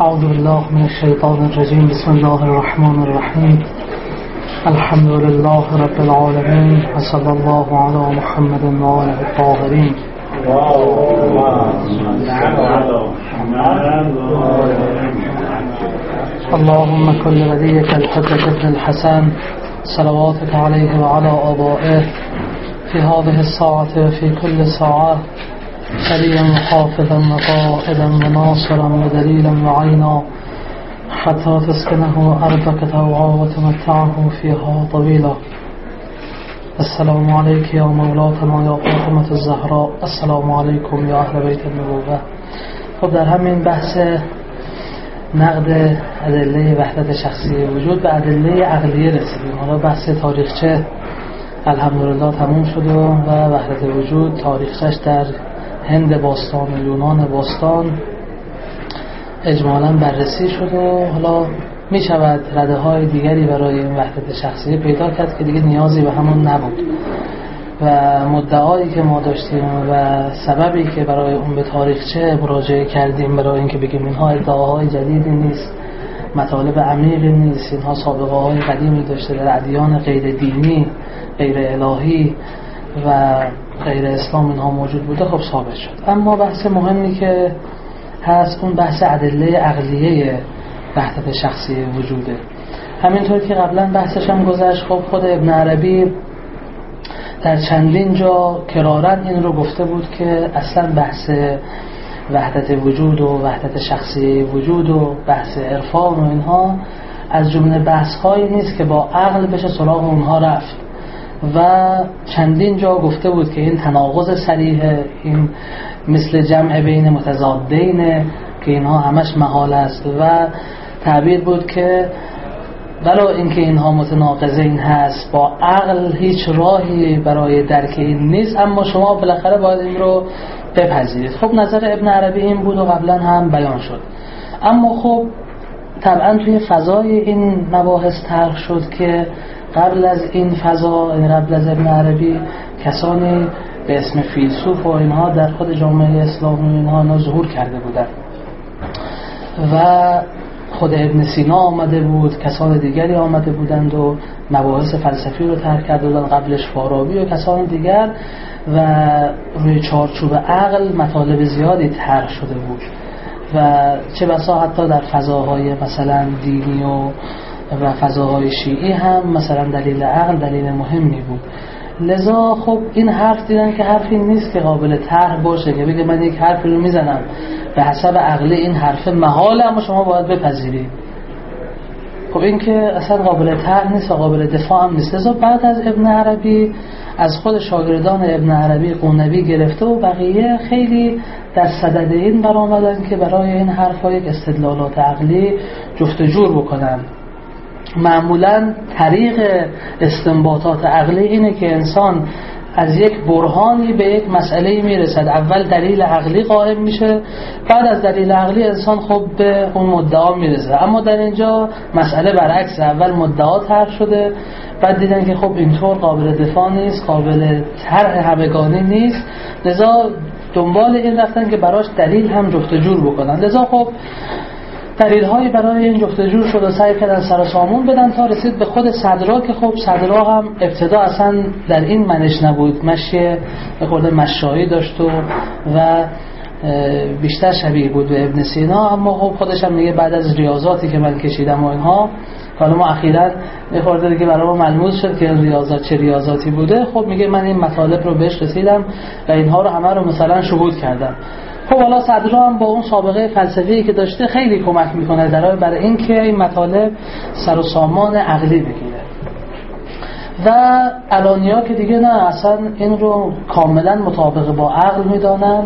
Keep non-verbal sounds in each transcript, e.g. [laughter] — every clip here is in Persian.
أعوذ بالله من الشيطان الرجيم. بسم الله الرحمن الرحيم. الحمد لله رب العالمين وصلى الله على محمد وآله الطاهرين. اللهم كل وليك الحجة ابن الحسن صلواتك عليه وعلى آبائه في هذه الساعة وفي كل ساعة. سريا وحافظا وقائدا وناصرا ودليلا وعينا حتى تسكنه أرضك توعا وتمتعه فيها طويلا السلام عليك يا مولاتنا يا فاطمة الزهراء. السلام عليكم يا أهل بيت النبوة. خب در همین بحث نقد ادله وحدت شخصی وجود به ادله عقلیه رسیدیم. حالا بحث تاریخچه الحمدلله تموم شده و وحدت وجود تاریخچش در هند باستان و یونان باستان اجمالا بررسی شده و حالا می شود رده های دیگری برای این وحدت شخصی پیدا کرد که دیگه نیازی به همون نبود. و مدعایی که ما داشتیم و سببی که برای اون به تاریخچه مراجعه کردیم برای اینکه بگیم اینها ادعاهای جدیدی نیست مطالب عمیقی نیست اینها سابقه های قدیمی داشته در ادیان غیر دینی غیر الهی و غیر اسلام اینها موجود بوده خب ثابت شد. اما بحث مهمی که هست اون بحث ادله عقلیه وحدت شخصی وجوده. همینطور که قبلا بحثش هم گذشت خب خود ابن عربی در چندین جا کرارن این رو گفته بود که اصلا بحث وحدت وجود و وحدت شخصی وجود و بحث عرفان و اینها از جمله بحث هایی نیست که با عقل بشه سراغ اونها رفت. و چندین جا گفته بود که این تناقض سریح این مثل جمع بین متضادین که اینها همش محال است و تعبیر بود که بلا اینکه اینها متناقضین هست با عقل هیچ راهی برای درک این نیست اما شما بالاخره باید این رو بپذیرید. خب نظر ابن عربی این بود و قبلا هم بیان شد. اما خب طبعا توی فضای این مباحث طرح شد که قبل از این فضا یعنی قبل از ابن عربی کسانی به اسم فیلسوف و اینها در خود جامعه اسلامی اینها ظهور کرده بودن. و خود ابن سینا آمده بود کسان دیگری آمده بودند و مباحث فلسفی رو ترک کرده بودن قبلش فارابی و کسان دیگر. و روی چارچوب عقل مطالب زیادی طرح شده بود. و چه بسا حتی در فضاهای مثلا دینی و و فضاهای شیعی هم مثلا دلیل عقل دلیل مهمی بود. لذا خب این حرف دیدن که حرفی نیست که قابل طرح باشه که بگه من یک حرفی رو می‌زنم. به حسب عقل این حرف محاله اما شما باید بپذیرید. خب این که اصلا قابل طرح نیست و قابل دفاع هم نیست. لذا بعد از ابن عربی از خود شاگردان ابن عربی قونبی گرفته و بقیه خیلی در صدد این برآمدن که برای این حرف یک استدلالات عقلی جفت جور بکنن. معمولا طریق استنباطات عقلی اینه که انسان از یک برهانی به یک مسئله می‌رسد. اول دلیل عقلی قائم میشه بعد از دلیل عقلی انسان خب به اون مدعا می‌رسه. اما در اینجا مسئله برعکس اول مدعا طرح شده بعد دیدن که خب اینطور قابل دفاع نیست قابل طرح همگانی نیست. لذا دنبال این رفتن که براش دلیل هم جفت جور بکنن. لذا خب دلیل هایی برای این جفتجور شد و سعی کردن سر سامون بدن تا رسید به خود صدرا که خب صدرا هم ابتدا اصلا در این منش نبود. مشی به خورده مشایی داشت و و بیشتر شبیه بود به ابن سینا اما خب خودش هم میگه بعد از ریاضاتی که من کشیدم و اینها حالا ما اخیرا یه خورده دیگه برای ما ملموس شد که ریاضات چه ریاضاتی بوده. خب میگه من این مطالب رو بهش رسیدم و اینها رو همه رو مثلا شهود کردم. خب حالا صدرا هم با اون سابقه فلسفی که داشته خیلی کمک می‌کنه در برای اینکه این مطالب سر و سامان عقلی بگیره. و الانیا که دیگه نه اصلا این رو کاملا مطابق با عقل می‌دانن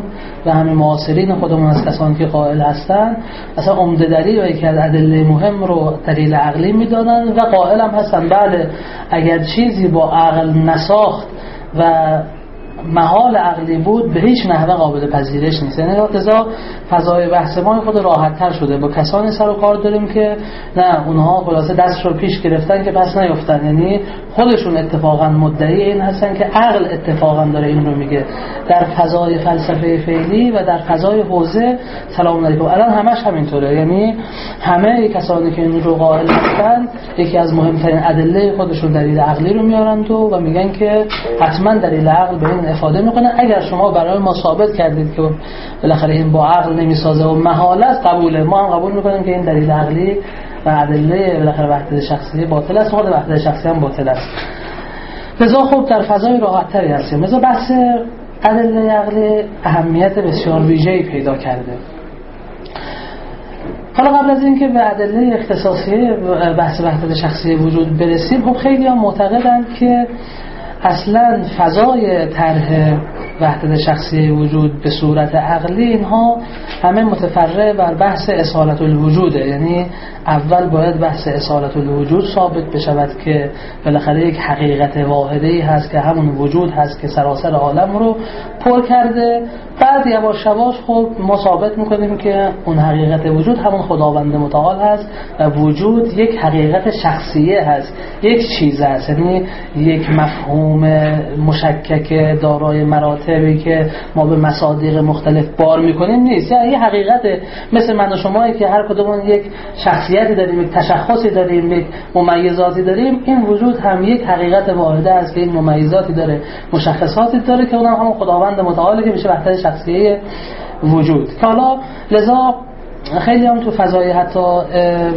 و همین معاصرین خودمون از کسانی که قائل هستن اصلا عمده دلیل و یکی از ادله مهم رو دلیل عقلی می‌دانن و قائل هم هستن. بله اگر چیزی با عقل نساخت و محال عقلی بود به هیچ نحوه قابل پذیرش نیست. یعنی لذا فضای بحث ما خود راحت تر شده. با کسانی سر و کار داریم که نه اونها خلاصه دست رو پیش گرفتن که پس نیفتن. یعنی خودشون اتفاقا مدعی این هستن که عقل اتفاقا داره این رو میگه. در فضای فلسفه فعلی و در فضای حوزه سلام علیکم. الان همش همینطوره. یعنی همه کسانی که این رو قائل هستن یکی از مهمترین ادله خودشون دلیل عقلی رو میارن تو و میگن که حتما دلیل عقل به این افاده می‌کنه. اگر شما برای ما ثابت کردید که بالاخره این با عقل نمی‌سازه و محاله است قبوله. ما هم قبول می‌کنیم که این دلیل عقلی و ادله بالاخره وحدت شخصی باطل است. خود وحدت شخصی هم باطل است. لذا خوب در فضای راحت تری هستیم. لذا بحث ادله عقلی اهمیت بسیار ویژه‌ای پیدا کرده. حالا قبل از اینکه به ادله اختصاصی بحث وحدت شخصی وجود برسیم خب خیلی هم معتقدند که اصلا فضای طرح وحدت شخصی وجود به صورت عقلی اینها همه متفرع بر بحث اصالت الوجوده. یعنی اول باید بحث اصالت الوجود ثابت بشود که بالاخره یک حقیقت واحده ای هست که همون وجود هست که سراسر عالم رو پر کرده. بعد یواش یواش خب ما ثابت می‌کنیم که اون حقیقت وجود همون خداوند متعال هست و وجود یک حقیقت شخصیه هست یک چیز هست. یعنی یک مفهوم مشکک دارای مراتبی که ما به مصادیق مختلف بار می‌کنیم نیست. یعنی یه حقیقت مثل من و شمایی که هر کدومون یک شخصیتی داریم یک تشخصی داریم یک ممیزاتی داریم این وجود هم یک حقیقت واحده است که این ممیزاتی داره مشخصاتی داره که اونم هم خداوند متعالی که میشه وحدت شخصیه وجود. که حالا لذا خیلی هم تو فضای حتی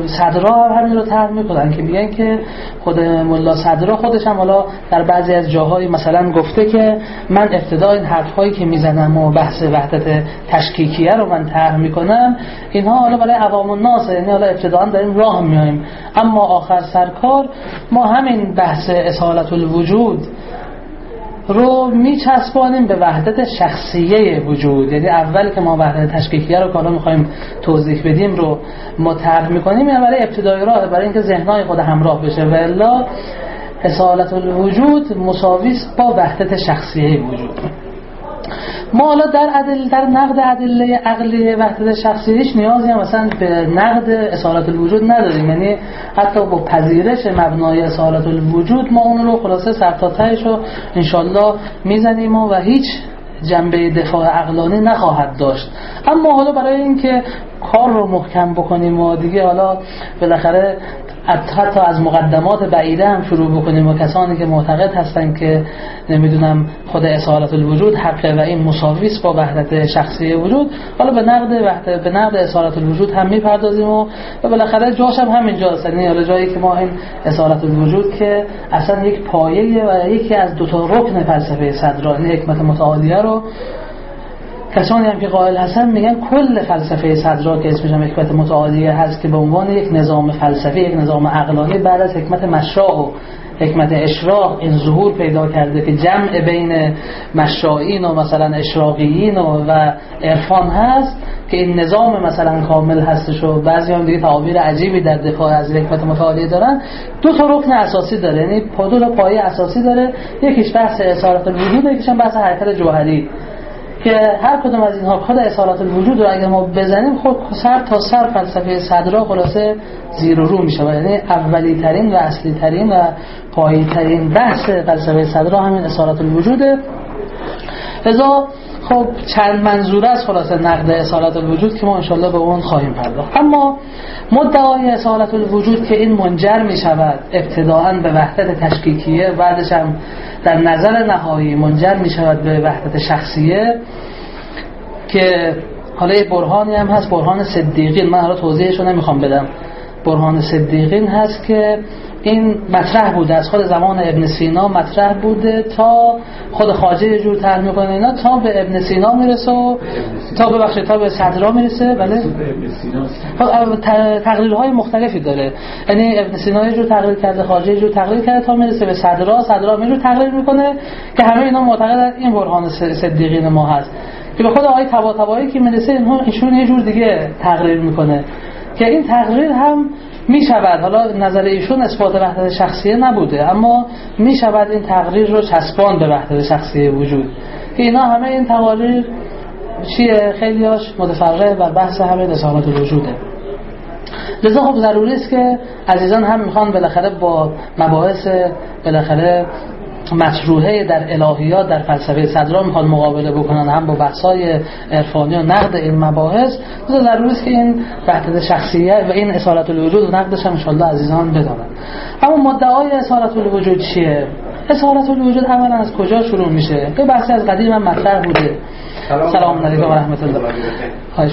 صدرا هم همین رو طرح می‌کنن که میگن که خود ملا صدرا خودش هم حالا در بعضی از جاهای مثلا گفته که من ابتدا این حرف هایی که می‌زنم و بحث وحدت تشکیکیه رو من طرح می‌کنم اینها حالا برای عوام الناس یعنی حالا ابتدا داریم راه میایم اما آخر سرکار ما همین بحث اصالت الوجود رو میچسبانیم به وحدت شخصیه وجود. یعنی اول که ما وحدت تشکیکیه رو کالا می‌خوایم توضیح بدیم رو مطرح می‌کنیم یعنی برای ابتدای راه برای اینکه ذهنهای خود همراه بشه. و الا اصالت الوجود مساویست با وحدت شخصیه وجود. ما حالا در عدل در نقد ادله عقلی وحدت شخصی هیچ نیازی هم مثلا به نقد اصالت الوجود نداریم. یعنی حتی با پذیرش مبنای اصالت الوجود ما اون رو خلاصه سر تا تهش رو انشالله می‌زنیم و, و هیچ جنبه دفاع عقلانی نخواهد داشت. اما حالا برای اینکه کار رو محکم بکنیم و دیگه حالا بالاخره حتی از مقدمات بعیده هم شروع بکنیم و کسانی که معتقد هستن که نمی‌دونم خود اصالت الوجود حقه و این مساویس با وحدت شخصی وجود. حالا به نقد وحدت به نقد اصالت الوجود هم می‌پردازیم و و بالاخره جاش هم همینجاست. یعنی حالا جایی که ما این اصالت الوجود که اصلا یک پایه و یکی از دو تا رکن فلسفه صدرا این حکمت متعالیه رو کسانی هم که قائل هستن میگن کل فلسفه صدرا که اسمش هم حکمت متعالیه هست که به عنوان یک نظام فلسفی یک نظام عقلانی بعد از حکمت مشراق و حکمت اشراق این ظهور پیدا کرده که جمع بین مشرائین و مثلا اشراقیین و, و عرفان هست که این نظام مثلا کامل هستش و بعضی هم دیگه تعابیر عجیبی در دفاع از حکمت متعالیه دارن. دو تا رکن اساسی داره یعنی دو تا پایه اساسی داره. یکیش بحث اصالت الوجود یکیش هم بحث حرکت جوهری. که هر کدوم از اینها خود اصالت الوجود رو اگر ما بزنیم خود سر تا سر فلسفه صدرا خلاصه زیر و رو میشه یعنی اولی ترین و اصلی ترین و پایی ترین بحث فلسفه صدرا همین اصالت الوجوده لذا خب چند منظوره است خلاصه نقد اصالت الوجود که ما انشالله به اون خواهیم پرداخت. اما مدعای اصالت الوجود که این منجر می شود ابتداعا به وحدت تشکیکیه بعدش هم در نظر نهایی منجر می شود به وحدت شخصیه که حالا یه برهانی هم هست برهان صدیقین. من حالا توضیحش رو نمی‌خوام بدم. برهان صدیقین هست که این مطرح بوده از خود زمان ابن سینا مطرح بوده تا خود خاجه یه جور طرح می‌کنه اینا تا به ابن سینا می‌رسه و تا ببخشید تا به صدرا می‌رسه بله؟ تقریرهای مختلفی داره. یعنی ابن سینا یه جور تقریر کرده خاجه یه جور تقریر کرده تا می‌رسه به صدرا صدرا جور تقریر می‌کنه که همه اینا معتقدن این برهان صدیقین ما هست. که به خود آقای تبا که می‌رسه اینها ایشون یه جور دیگه تقریر می‌کنه. که این تقریر هم می شود حالا نظر ایشون اثبات وحدت شخصیه نبوده اما می شود این تقریر رو چسبان به وحدت شخصیه وجود. که اینا همه این تقاریر چیه؟ خیلیاش متفرع بر بحث همه رسالات وجوده. لذا خب ضروری است که عزیزان هم می‌خوان بالاخره با مباحث بالاخره مطروحه در الهیات در فلسفه صدرا می‌خوان مقابله بکنن هم با بحثای عرفانی و نقد این مباحث. ضروری است که این وحدت شخصیه و این اصالت الوجود و نقدش هم انشاءالله عزیزان بدانن. اما مدعای اصالت الوجود چیه؟ اصالت الوجود اولا از کجا شروع میشه؟ به بحثی از قدیم هم مطرح بوده. سلام. علیکم و رحمت الله. خواهش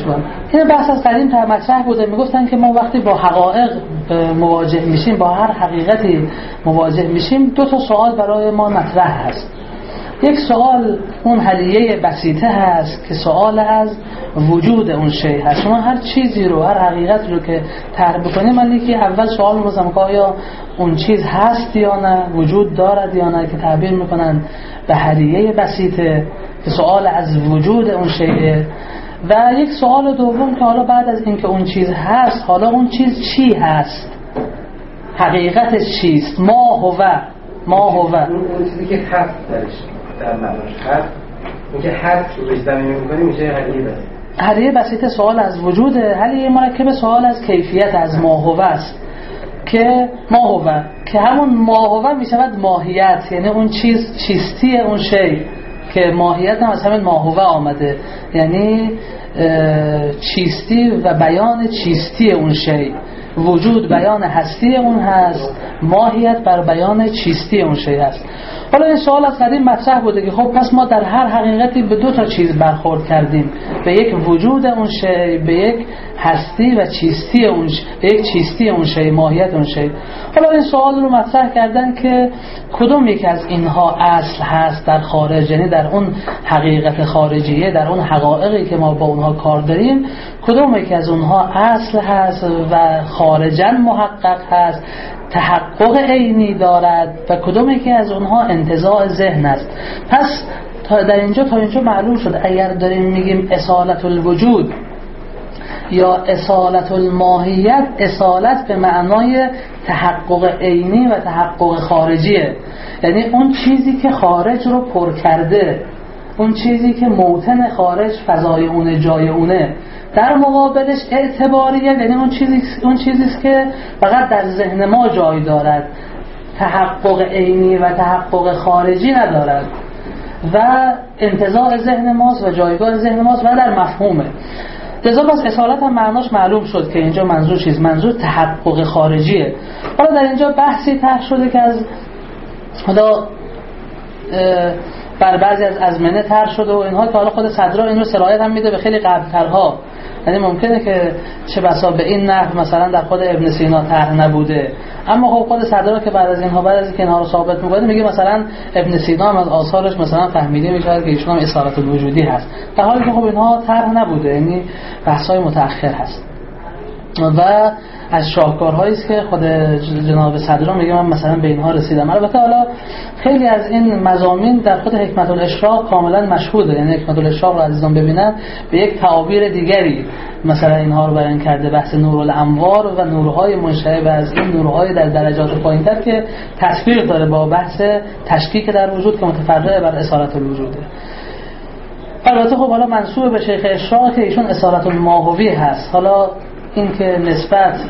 این بحث از قدیم تا مطرح بوده. می‌گفتن که ما وقتی با حقایق مواجه میشیم با هر حقیقتی مواجه میشیم دو تا سوال برای ما مطرح هست. یک سوال اون حلیه بسیطه هست که سوال از وجود اون شی هست. شما هر چیزی رو هر حقیقت رو که طرح بکنیم من که اول سوال می‌پرسم که آیا اون چیز هست یا نه وجود دارد یا نه که تعبیر می‌کنن به حلیه بسیطه که سوال از وجود اون شیء و یک سوال دوم که حالا بعد از اینکه اون چیز هست حالا اون چیز چی هست؟ حقیقتش چیست؟ ما هو ما هو. اون که هست درش. در معناش هست اون که هست رو زمین می‌کنی میشه حلیه بسیط حلیه بسیط سوال از وجوده حلیه مرکب سوال از کیفیت از ما هو است. که ما هو که همون ما هو می‌شود ماهیت یعنی اون چیز چیستی اون شی که ماهیت هم از همین ماهوه آمده. یعنی چیستی و بیان چیستی اون شی. وجود بیان هستی اون هست. ماهیت بر بیان چیستی اون شی هست. حالا این سوال از قدیم مطرح بوده که خب پس ما در هر حقیقتی به دو تا چیز برخورد کردیم. به یک وجود اون شی به یک هستی و چیستی اون ش... به یک چیستی اون شی ماهیت اون شی. حالا این سوال رو مطرح کردن که کدوم یک از اینها اصل هست در خارج یعنی در اون حقیقت خارجیه در اون حقایقی که ما با اونها کار داریم کدوم یک از اونها اصل هست و خارجا محقق هست؟ تحقق عینی دارد و کدوم یکی از اونها انتزاع ذهن است. پس تا در اینجا تا اینجا معلوم شد اگر داریم میگیم اصالت الوجود یا اصالت الماهیت اصالت به معنای تحقق عینی و تحقق خارجیه. یعنی اون چیزی که خارج رو پر کرده اون چیزی که موتن خارج فضای اونه جای اونه. در مقابلش اعتباریه یعنی اون چیزی اون چیزی که فقط در ذهن ما جای دارد. تحقق عینی و تحقق خارجی ندارد. و انتظار ذهن ماست و جایگاه ذهن ماست و در مفهومه. لذا پس اصالت هم معناش معلوم شد که اینجا منظور چیز منظور تحقق خارجیه. حالا در اینجا بحثی طرح شده که از حالا بر بعضی از ازمنه تر شده و اینها که حالا خود صدرا این رو سرایت هم میده به خیلی قبلترها. یعنی ممکنه که چه بسا به این نحو مثلا در خود ابن سینا طرح نبوده. اما خب خود صدرا که بعد از اینها بعد از اینکه اینها رو ثابت می‌کنه میگه مثلا ابن سینا هم از آثارش مثلا فهمیده میشه که ایشون هم اصالت الوجودی هست. در حالی که خب اینها طرح نبوده یعنی بحث‌های متأخر هست. و از شاهکارهایی است که خود جناب صدرا میگه من مثلا به اینها رسیدم. البته حالا خیلی از این مزامین در خود حکمت الاشراق کاملا مشهوده. یعنی حکمت الاشراق رو عزیزان ببینن به یک تعابیر دیگری مثلا اینها رو بیان کرده بحث نور الانوار و نورهای منشعب از این نورهای در درجات پایینتر که تصویر داره با بحث تشکیک در وجود که متفرع بر اصالت الوجوده. البته خب حالا منصوب به شیخ اشراق که ایشون اصالت الماهوی هست. حالا این که نسبت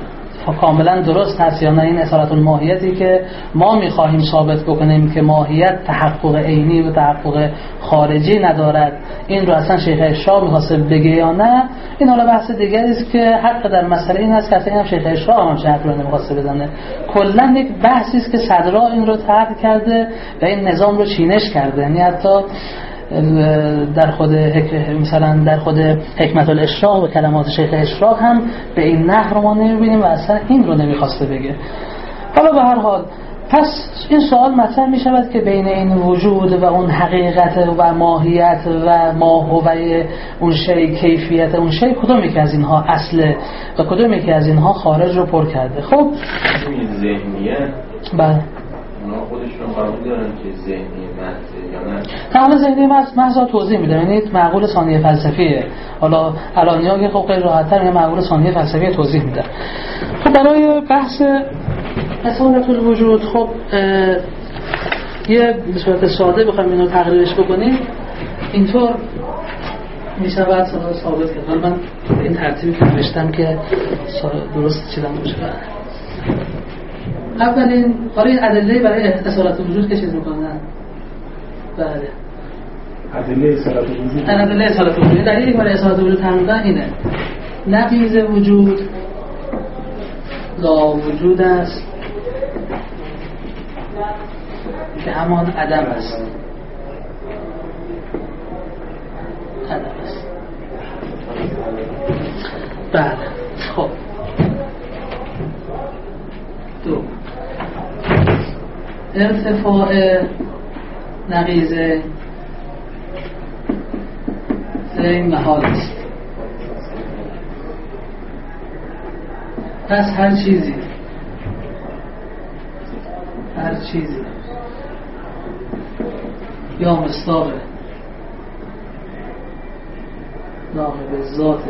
کاملا درست هست یا نه این اصالت الماهیتی که ما می‌خواهیم ثابت بکنیم که ماهیت تحقق عینی و تحقق خارجی ندارد. این رو اصلا شیخ اشراق می‌خواسته بگه یا نه این حالا بحث دیگری است که حق در مسئله این هست که اصلا هم شیخ اشراق هم شرط رو نمی‌خواسته بزنه کلا یک بحثی است که صدرا این رو طرح کرده و این نظام رو چینش کرده. یعنی حتی در خود مثلا در خود حکمت الاشراق و کلمات شیخ اشراق هم به این نحو رو ما نمی‌بینیم و اصلا این رو نمی‌خواسته بگه. حالا به هر حال پس این سوال مطرح می شود که بین این وجود و اون حقیقت و ماهیت و ماهوه اون شی کیفیت اون شی کدوم یکی از اینها اصله و کدوم یکی از اینها خارج رو پر کرده؟ خب؟ ذهنیت. بله. خودشون قبول دارن که ذهنی یا حالا ذهنی محض توضیح میده یعنی معقول ثانیه فلسفیه. حالا الانیا که خب غیر راحت‌تر میگن معقول ثانیه فلسفی توضیح میده خب برای بحث اصالت الوجود خب یه به صورت ساده بخوایم اینو تقریرش بکنیم. اینطور میشه بعد ثابت کرد من این ترتیبی که نوشتم که درست چیدم باشه. اولین برای ادله برای اصالت الوجود که چیز می‌کنن بله. ادله اصالت وجود؟ ادله اصالت وجود. دلیلی برای اصالت وجود فرمودن اینه. نقیض وجود لا وجود است. که همان عدم است. عدم است. بله. خب. دو. ارتفاع نقیضه این محال است. پس هر چیزی هر چیزی یا مصداق نام به ذات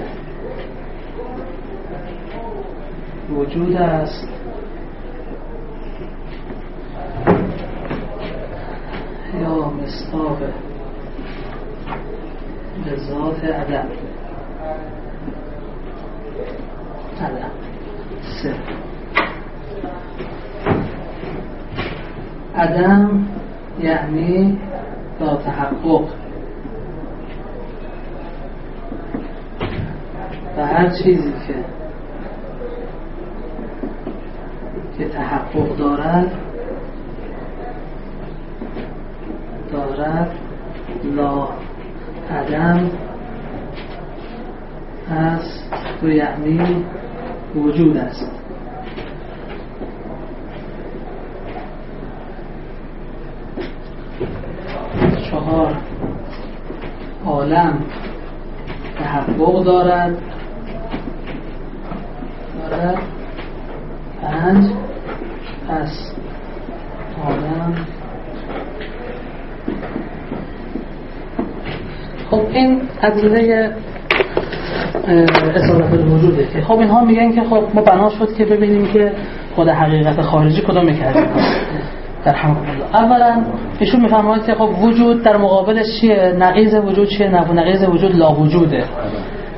وجود است. یا مصداق به ذات عدم عدم سه. عدم یعنی با تحقق. و هر چیزی که که تحقق دارد دارد لا عدم است و یعنی وجود است. چهار عالم تحقق دارد. دارد پنج پس عالم خب این ادله اصالت الوجوده که خب اینها میگن که خب ما بنا شد که ببینیم که خود حقیقت خارجی کدام کردیم در الله اولا ایشون میفرماید که خب وجود در مقابلش چیه؟ نقیض وجود چیه؟ نقیض وجود لا وجوده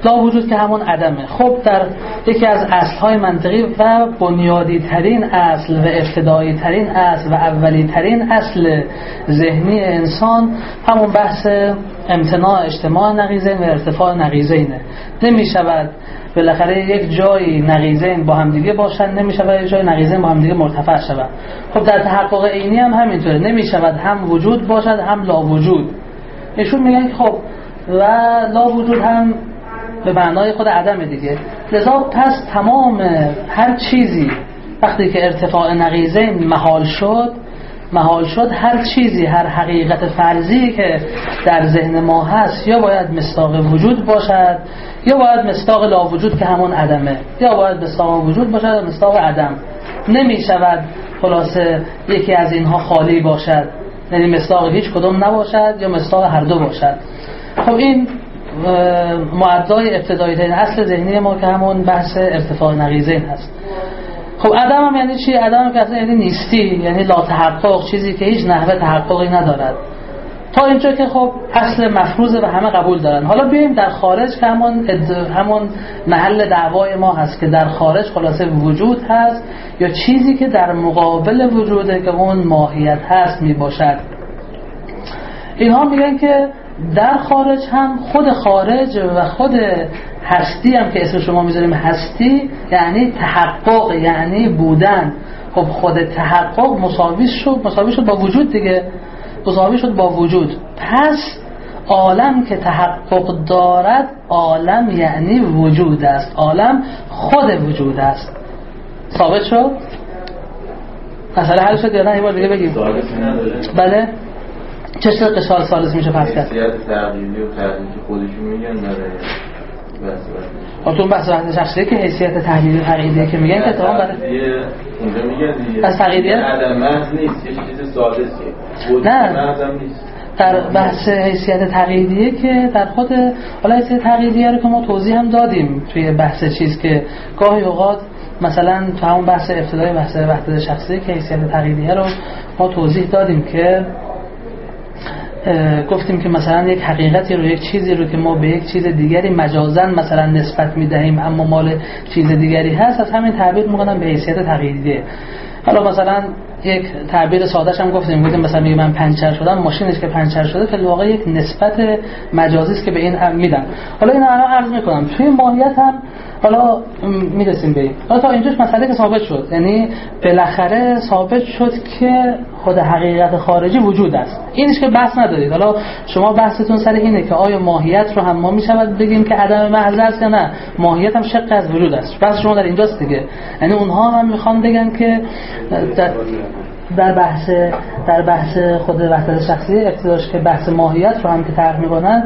لا وجود که همون عدمه. خب در یکی از اصلهای منطقی و بنیادی ترین اصل و ابتدایی ترین اصل و اولی ترین اصل ذهنی انسان همون بحث امتناع اجتماع نقیزین و ارتفاع نقیزینه نمی شود بالاخره یک جایی نقیزین با همدیگه باشن نمی شود یک جای نقیزین با همدیگه مرتفع شود. خب در تحقق عینی هم همینطوره. نمی شود هم وجود باشد هم لا وجود ایشون میگن خب و لا وجود هم به معنای خود عدم دیگه. لذا پس تمام هر چیزی وقتی که ارتفاع نقیزین محال شد محال شد هر چیزی هر حقیقت فرضی که در ذهن ما هست یا باید مستاق وجود باشد یا باید مستاق لا وجود که همون عدمه یا باید مستاق وجود باشد یا مستاق عدم. نمی شود خلاصه یکی از اینها خالی باشد. یعنی مستاق هیچ کدوم نباشد یا مستاق هر دو باشد. خب این معدای ابتدایی ترین اصل ذهنی ما که همون بحث ارتفاع نقیزین هست. خب عدم هم یعنی چی؟ عدم هم که اصلا یعنی نیستی یعنی لا تحقق چیزی که هیچ نحوه تحققی ندارد. تا اینجا که خب اصل مفروضه و همه قبول دارن. حالا بیایم در خارج که همون, همون محل دعوای ما هست که در خارج خلاصه وجود هست یا چیزی که در مقابل وجوده که اون ماهیت هست می باشد اینها میگن که در خارج هم خود خارج و خود هستی هم که اسم شما می‌ذاریم هستی یعنی تحقق یعنی بودن. خب خود تحقق مساوی شد مساوی شد با وجود دیگه. مساوی شد با وجود. پس عالم که تحقق دارد عالم یعنی وجود است. عالم خود وجود است. ثابت شد؟ مسئله حل شد یا نه؟ یه بار دیگه بگیم. بله. چه شد قشال سالس میشه؟ پس کرد. حیثیت تغییری و که خودشون میگن داره خب اون بحث وحدت شخصیه که حیثیت تحلیلی عقیده که میگن که اتفاقا برای اونجا میگن دیگه. از؟ عدم محض نیست یه چیز وجود نه. نیست. در بحث حیثیت تقییدیه که در خود حالا حیثیت تقییدیه رو که ما توضیح هم دادیم توی بحث چیز که گاهی اوقات مثلا تو همون بحث ابتدای بحث وحدت شخصی که حیثیت تقییدیه رو ما توضیح دادیم که گفتیم که مثلا یک حقیقتی رو یک چیزی رو که ما به یک چیز دیگری مجازا مثلا نسبت می‌دهیم اما مال چیز دیگری هست از همین تعبیر می‌کنم به حیثیت تقییدیه حالا مثلا یک تعبیر سادهش هم گفتیم گفتیم مثلا میگه من پنچر شدم ماشینش که پنچر شده فی الواقع یک نسبت مجازی است که به این هم میدم حالا این الان عرض می‌کنم توی ماهیت هم حالا می‌رسیم به این حالا تا اینجاش مسئله که ثابت شد. یعنی بالاخره ثابت شد که خود حقیقت خارجی وجود است. اینش که بحث ندارید. حالا شما بحثتون سر اینه که آیا ماهیت رو هم ما می‌شود بگیم که عدم محض است یا نه؟ ماهیت هم شق از وجود است. بحث شما در اینجاست دیگه. یعنی اونها هم می‌خوان بگن که در, در بحث در بحث خود وحدت شخصی اقتدارش که بحث ماهیت رو هم که طرح می‌کنن.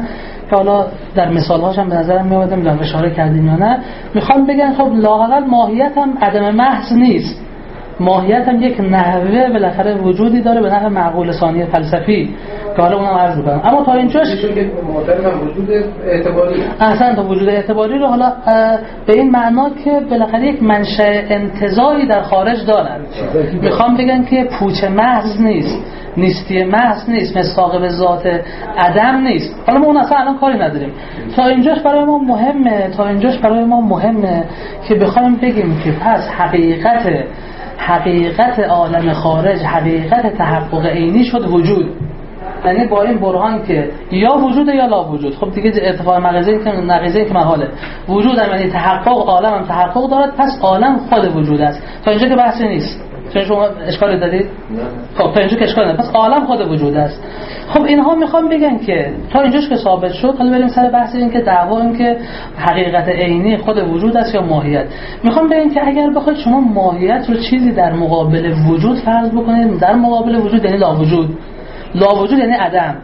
که حالا در مثال هم به نظرم میاد نمی‌دونم اشاره کردیم یا نه. می‌خوان بگن خب لااقل ماهیت هم عدم محض نیست. ماهیت هم یک نحوه بالاخره وجودی داره به نحو معقول ثانی فلسفی. که حالا اونم عرض می‌کنم. اما تا اینجاش وجود اعتباری. احسن تا وجود اعتباری رو حالا به این معنا که بالاخره یک منشأ انتزاعی در خارج دارن. می‌خوام بگن که پوچ محض نیست. نیستی محض نیست. مستاق به ذات عدم نیست. حالا ما اون اصلا الان کاری نداریم. تا اینجاش برای ما مهمه. تا اینجاش برای ما مهمه که بخوایم بگیم که پس حقیقت حقیقت عالم خارج حقیقت تحقق عینی شد وجود. یعنی با این برهان که یا وجود یا لا وجود. خب دیگه اتفاق مغزه که نقیزه که محاله. وجود هم یعنی تحقق عالم هم تحقق دارد پس عالم خود وجود است. تا اینجا که بحثی نیست. چون شما اشکالی دارید؟ خب تا اینجا که اشکال نداره پس عالم خود وجود است. خب اینها می‌خوام بگن که تا اینجاش که ثابت شد حالا بریم سر بحث این که دعوا این که حقیقت عینی خود وجود است یا ماهیت. می‌خوام بگن که اگر بخواید شما ماهیت رو چیزی در مقابل وجود فرض بکنید در مقابل وجود یعنی لا وجود. لا وجود یعنی عدم.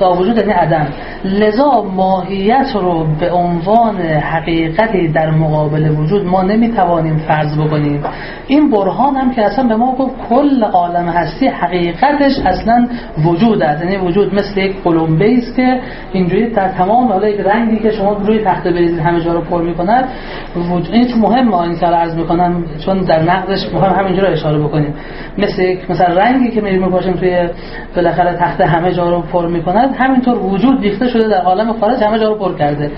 لا وجود یعنی عدم. لذا ماهیت رو به عنوان حقیقتی در مقابل وجود ما نمی‌توانیم فرض بکنیم. این برهان هم که اصلا به ما گفت کل عالم هستی حقیقتش اصلا وجود است. یعنی وجود مثل یک قلمبه است که اینجوری در تمام حالا یک رنگی که شما روی تخته بریزید همه جا رو پر می‌کند وجود این چون مهمه این که عرض می‌کنم؟ چون در نقدش مهم همینجا رو اشاره بکنیم. مثل مثلا رنگی که میریم میپاشیم توی بالاخره تخته همه جا رو پر می‌کند همینطور وجود ریخته شده در عالم خارج همه جا رو پر کرده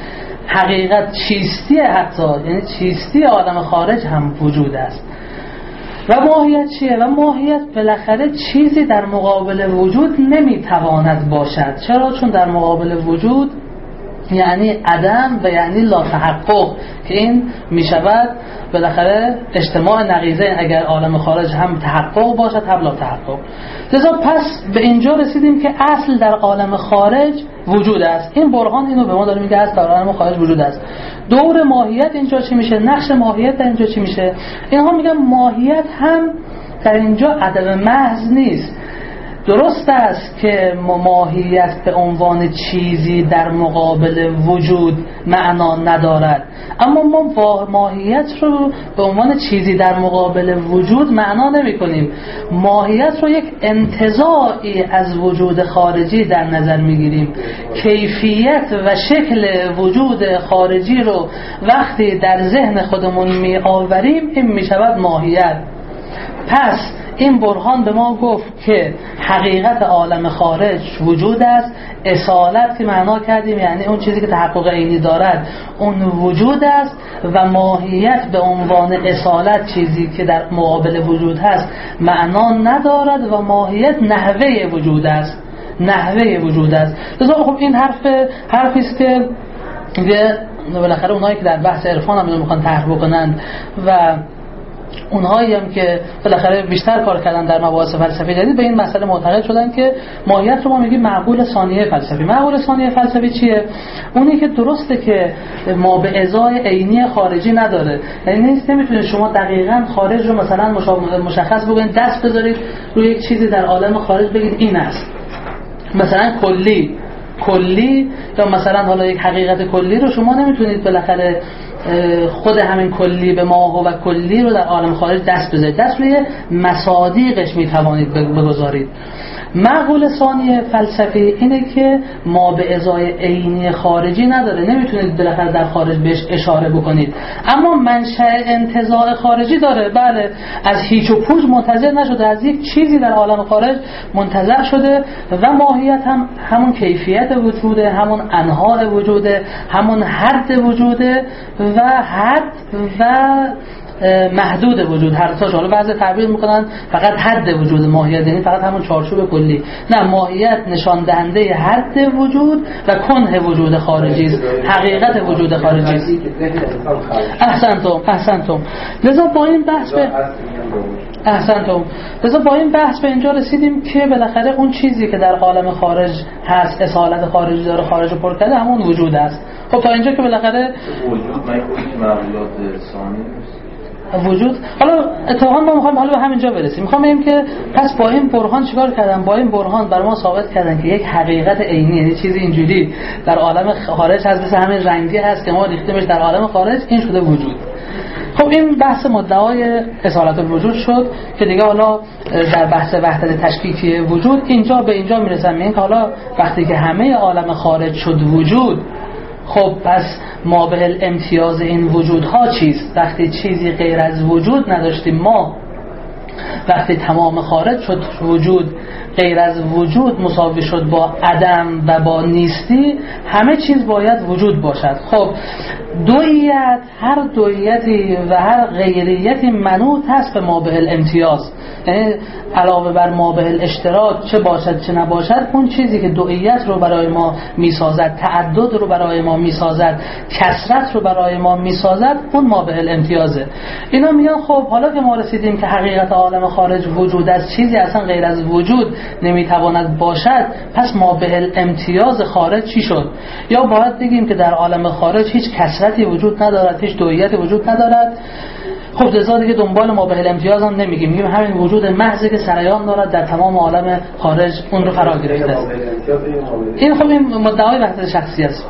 حقیقت چیستی حتی یعنی چیستی عالم خارج هم وجود است و ماهیت چیه؟ و ماهیت بالاخره چیزی در مقابل وجود نمی‌تواند باشد چرا؟ چون در مقابل وجود یعنی عدم و یعنی لا تحقق که این می شود بالاخره اجتماع نقیزه اگر عالم خارج هم تحقق باشد هم لا تحقق لذا پس به اینجا رسیدیم که اصل در عالم خارج وجود است. این برهان اینو به ما داره میگه اصل در عالم خارج وجود است. دور ماهیت اینجا چی میشه؟ نقش ماهیت در اینجا چی میشه؟ اینها میگن ماهیت هم در اینجا عدم محض نیست. درست است که ماهیت به عنوان چیزی در مقابل وجود معنا ندارد. اما ما ماهیت رو به عنوان چیزی در مقابل وجود معنا نمی کنیم. ماهیت رو یک انتظاعی از وجود خارجی در نظر می گیریم. کیفیت و شکل وجود خارجی رو وقتی در ذهن خودمون می آوریم این می شود ماهیت. پس این برهان به ما گفت که حقیقت عالم خارج وجود است. اصالت که معنا کردیم یعنی اون چیزی که تحقق عینی دارد اون وجود است و ماهیت به عنوان اصالت چیزی که در مقابل وجود هست معنا ندارد و ماهیت نحوه وجود است. نحوه وجود است. لذا خب این حرف حرفی است که بالاخره اونایی که در بحث عرفان هم می‌خوان طرح بکنند و اونهایی هم که بالاخره بیشتر کار کردن در مباحث فلسفی جدید به این مسئله معتقد شدن که ماهیت رو ما میگیم معقول ثانیه فلسفی. معقول ثانیه فلسفی چیه؟ اونی که درسته که ما به ازای عینی خارجی نداره. یعنی نیست نمی‌تونید شما دقیقا خارج رو مثلا مشخص بگید دست بذارید روی یک چیزی در عالم خارج بگید این است. مثلا کلی. کلی یا مثلا حالا یک حقیقت کلی رو شما نمی‌تونید بالاخره خود همین کلی به ما و کلی رو در عالم خارج دست بذارید دست روی مصادیقش می‌توانید بگذارید. معقول ثانی فلسفی اینه که ما به ازای عینی خارجی نداره. نمی‌تونید بالاخره در خارج بهش اشاره بکنید. اما منشأ انتزاع خارجی داره. بله از هیچ و پوچ منتظر نشده از یک چیزی در عالم خارج منتظر شده و ماهیت هم همون کیفیت وجوده همون انواع وجوده همون حد وجوده و حد و محدود وجود هر تاش حالا بعضی تعبیر می‌کنن فقط حد وجود ماهیت یعنی فقط همون چارچوب کلی. نه ماهیت نشان دهنده حد وجود و کنه وجود خارجی است حقیقت وجود خارجی است. احسنتم احسنتم لذا با این بحث به احسنتم لذا با این بحث به اینجا رسیدیم که بالاخره اون چیزی که در عالم خارج هست اصالت خارجی داره خارج پر کرده همون وجود است. خب تا اینجا که بالاخره وجود ثانی وجود. حالا اتفاقا ما می‌خوایم حالا به همینجا برسیم. می‌خوام بگیم که پس با این برهان چیکار کردن؟ با این برهان بر ما ثابت کردن که یک حقیقت عینی یعنی چیزی اینجوری در عالم خارج هست مثل همین رنگی هست که ما ریختیمش در عالم خارج این شده وجود. خب این بحث مدعای اصالت الوجود شد که دیگه حالا در بحث وحدت تشکیکی وجود اینجا به اینجا می‌رسم. این که حالا وقتی که همه عالم خارج شد وجود خب پس ما به امتیاز این وجودها چیست؟ وقتی چیزی غیر از وجود نداشتیم ما وقتی تمام خارج شد وجود غیر از وجود مساوی شد با عدم و با نیستی همه چیز باید وجود باشد. خب دویت هر دویتی و هر غیریتی منوط هست به ما به امتیاز یعنی علاوه بر ما به اشتراک چه باشد چه نباشد اون چیزی که دوئیت رو برای ما می‌سازد تعدد رو برای ما می‌سازد کسرت رو برای ما می‌سازد اون ما به امتیازه اینا میگن خب حالا که ما رسیدیم که حقیقت عالم خارج وجود از چیزی اصلا غیر از وجود نمی‌تواند باشد پس ما به امتیاز خارج چی شد؟ یا باید بگیم که در عالم خارج هیچ کسرتی وجود ندارد هیچ دوئیت وجود ندارد. خب لذا دیگه دنبال ما به امتیاز هم نمیگیم. میگیم همین وجود محضی که سرایان دارد در تمام عالم خارج اون رو فرا گرفته است. این خب این مدعای وحدت شخصی است.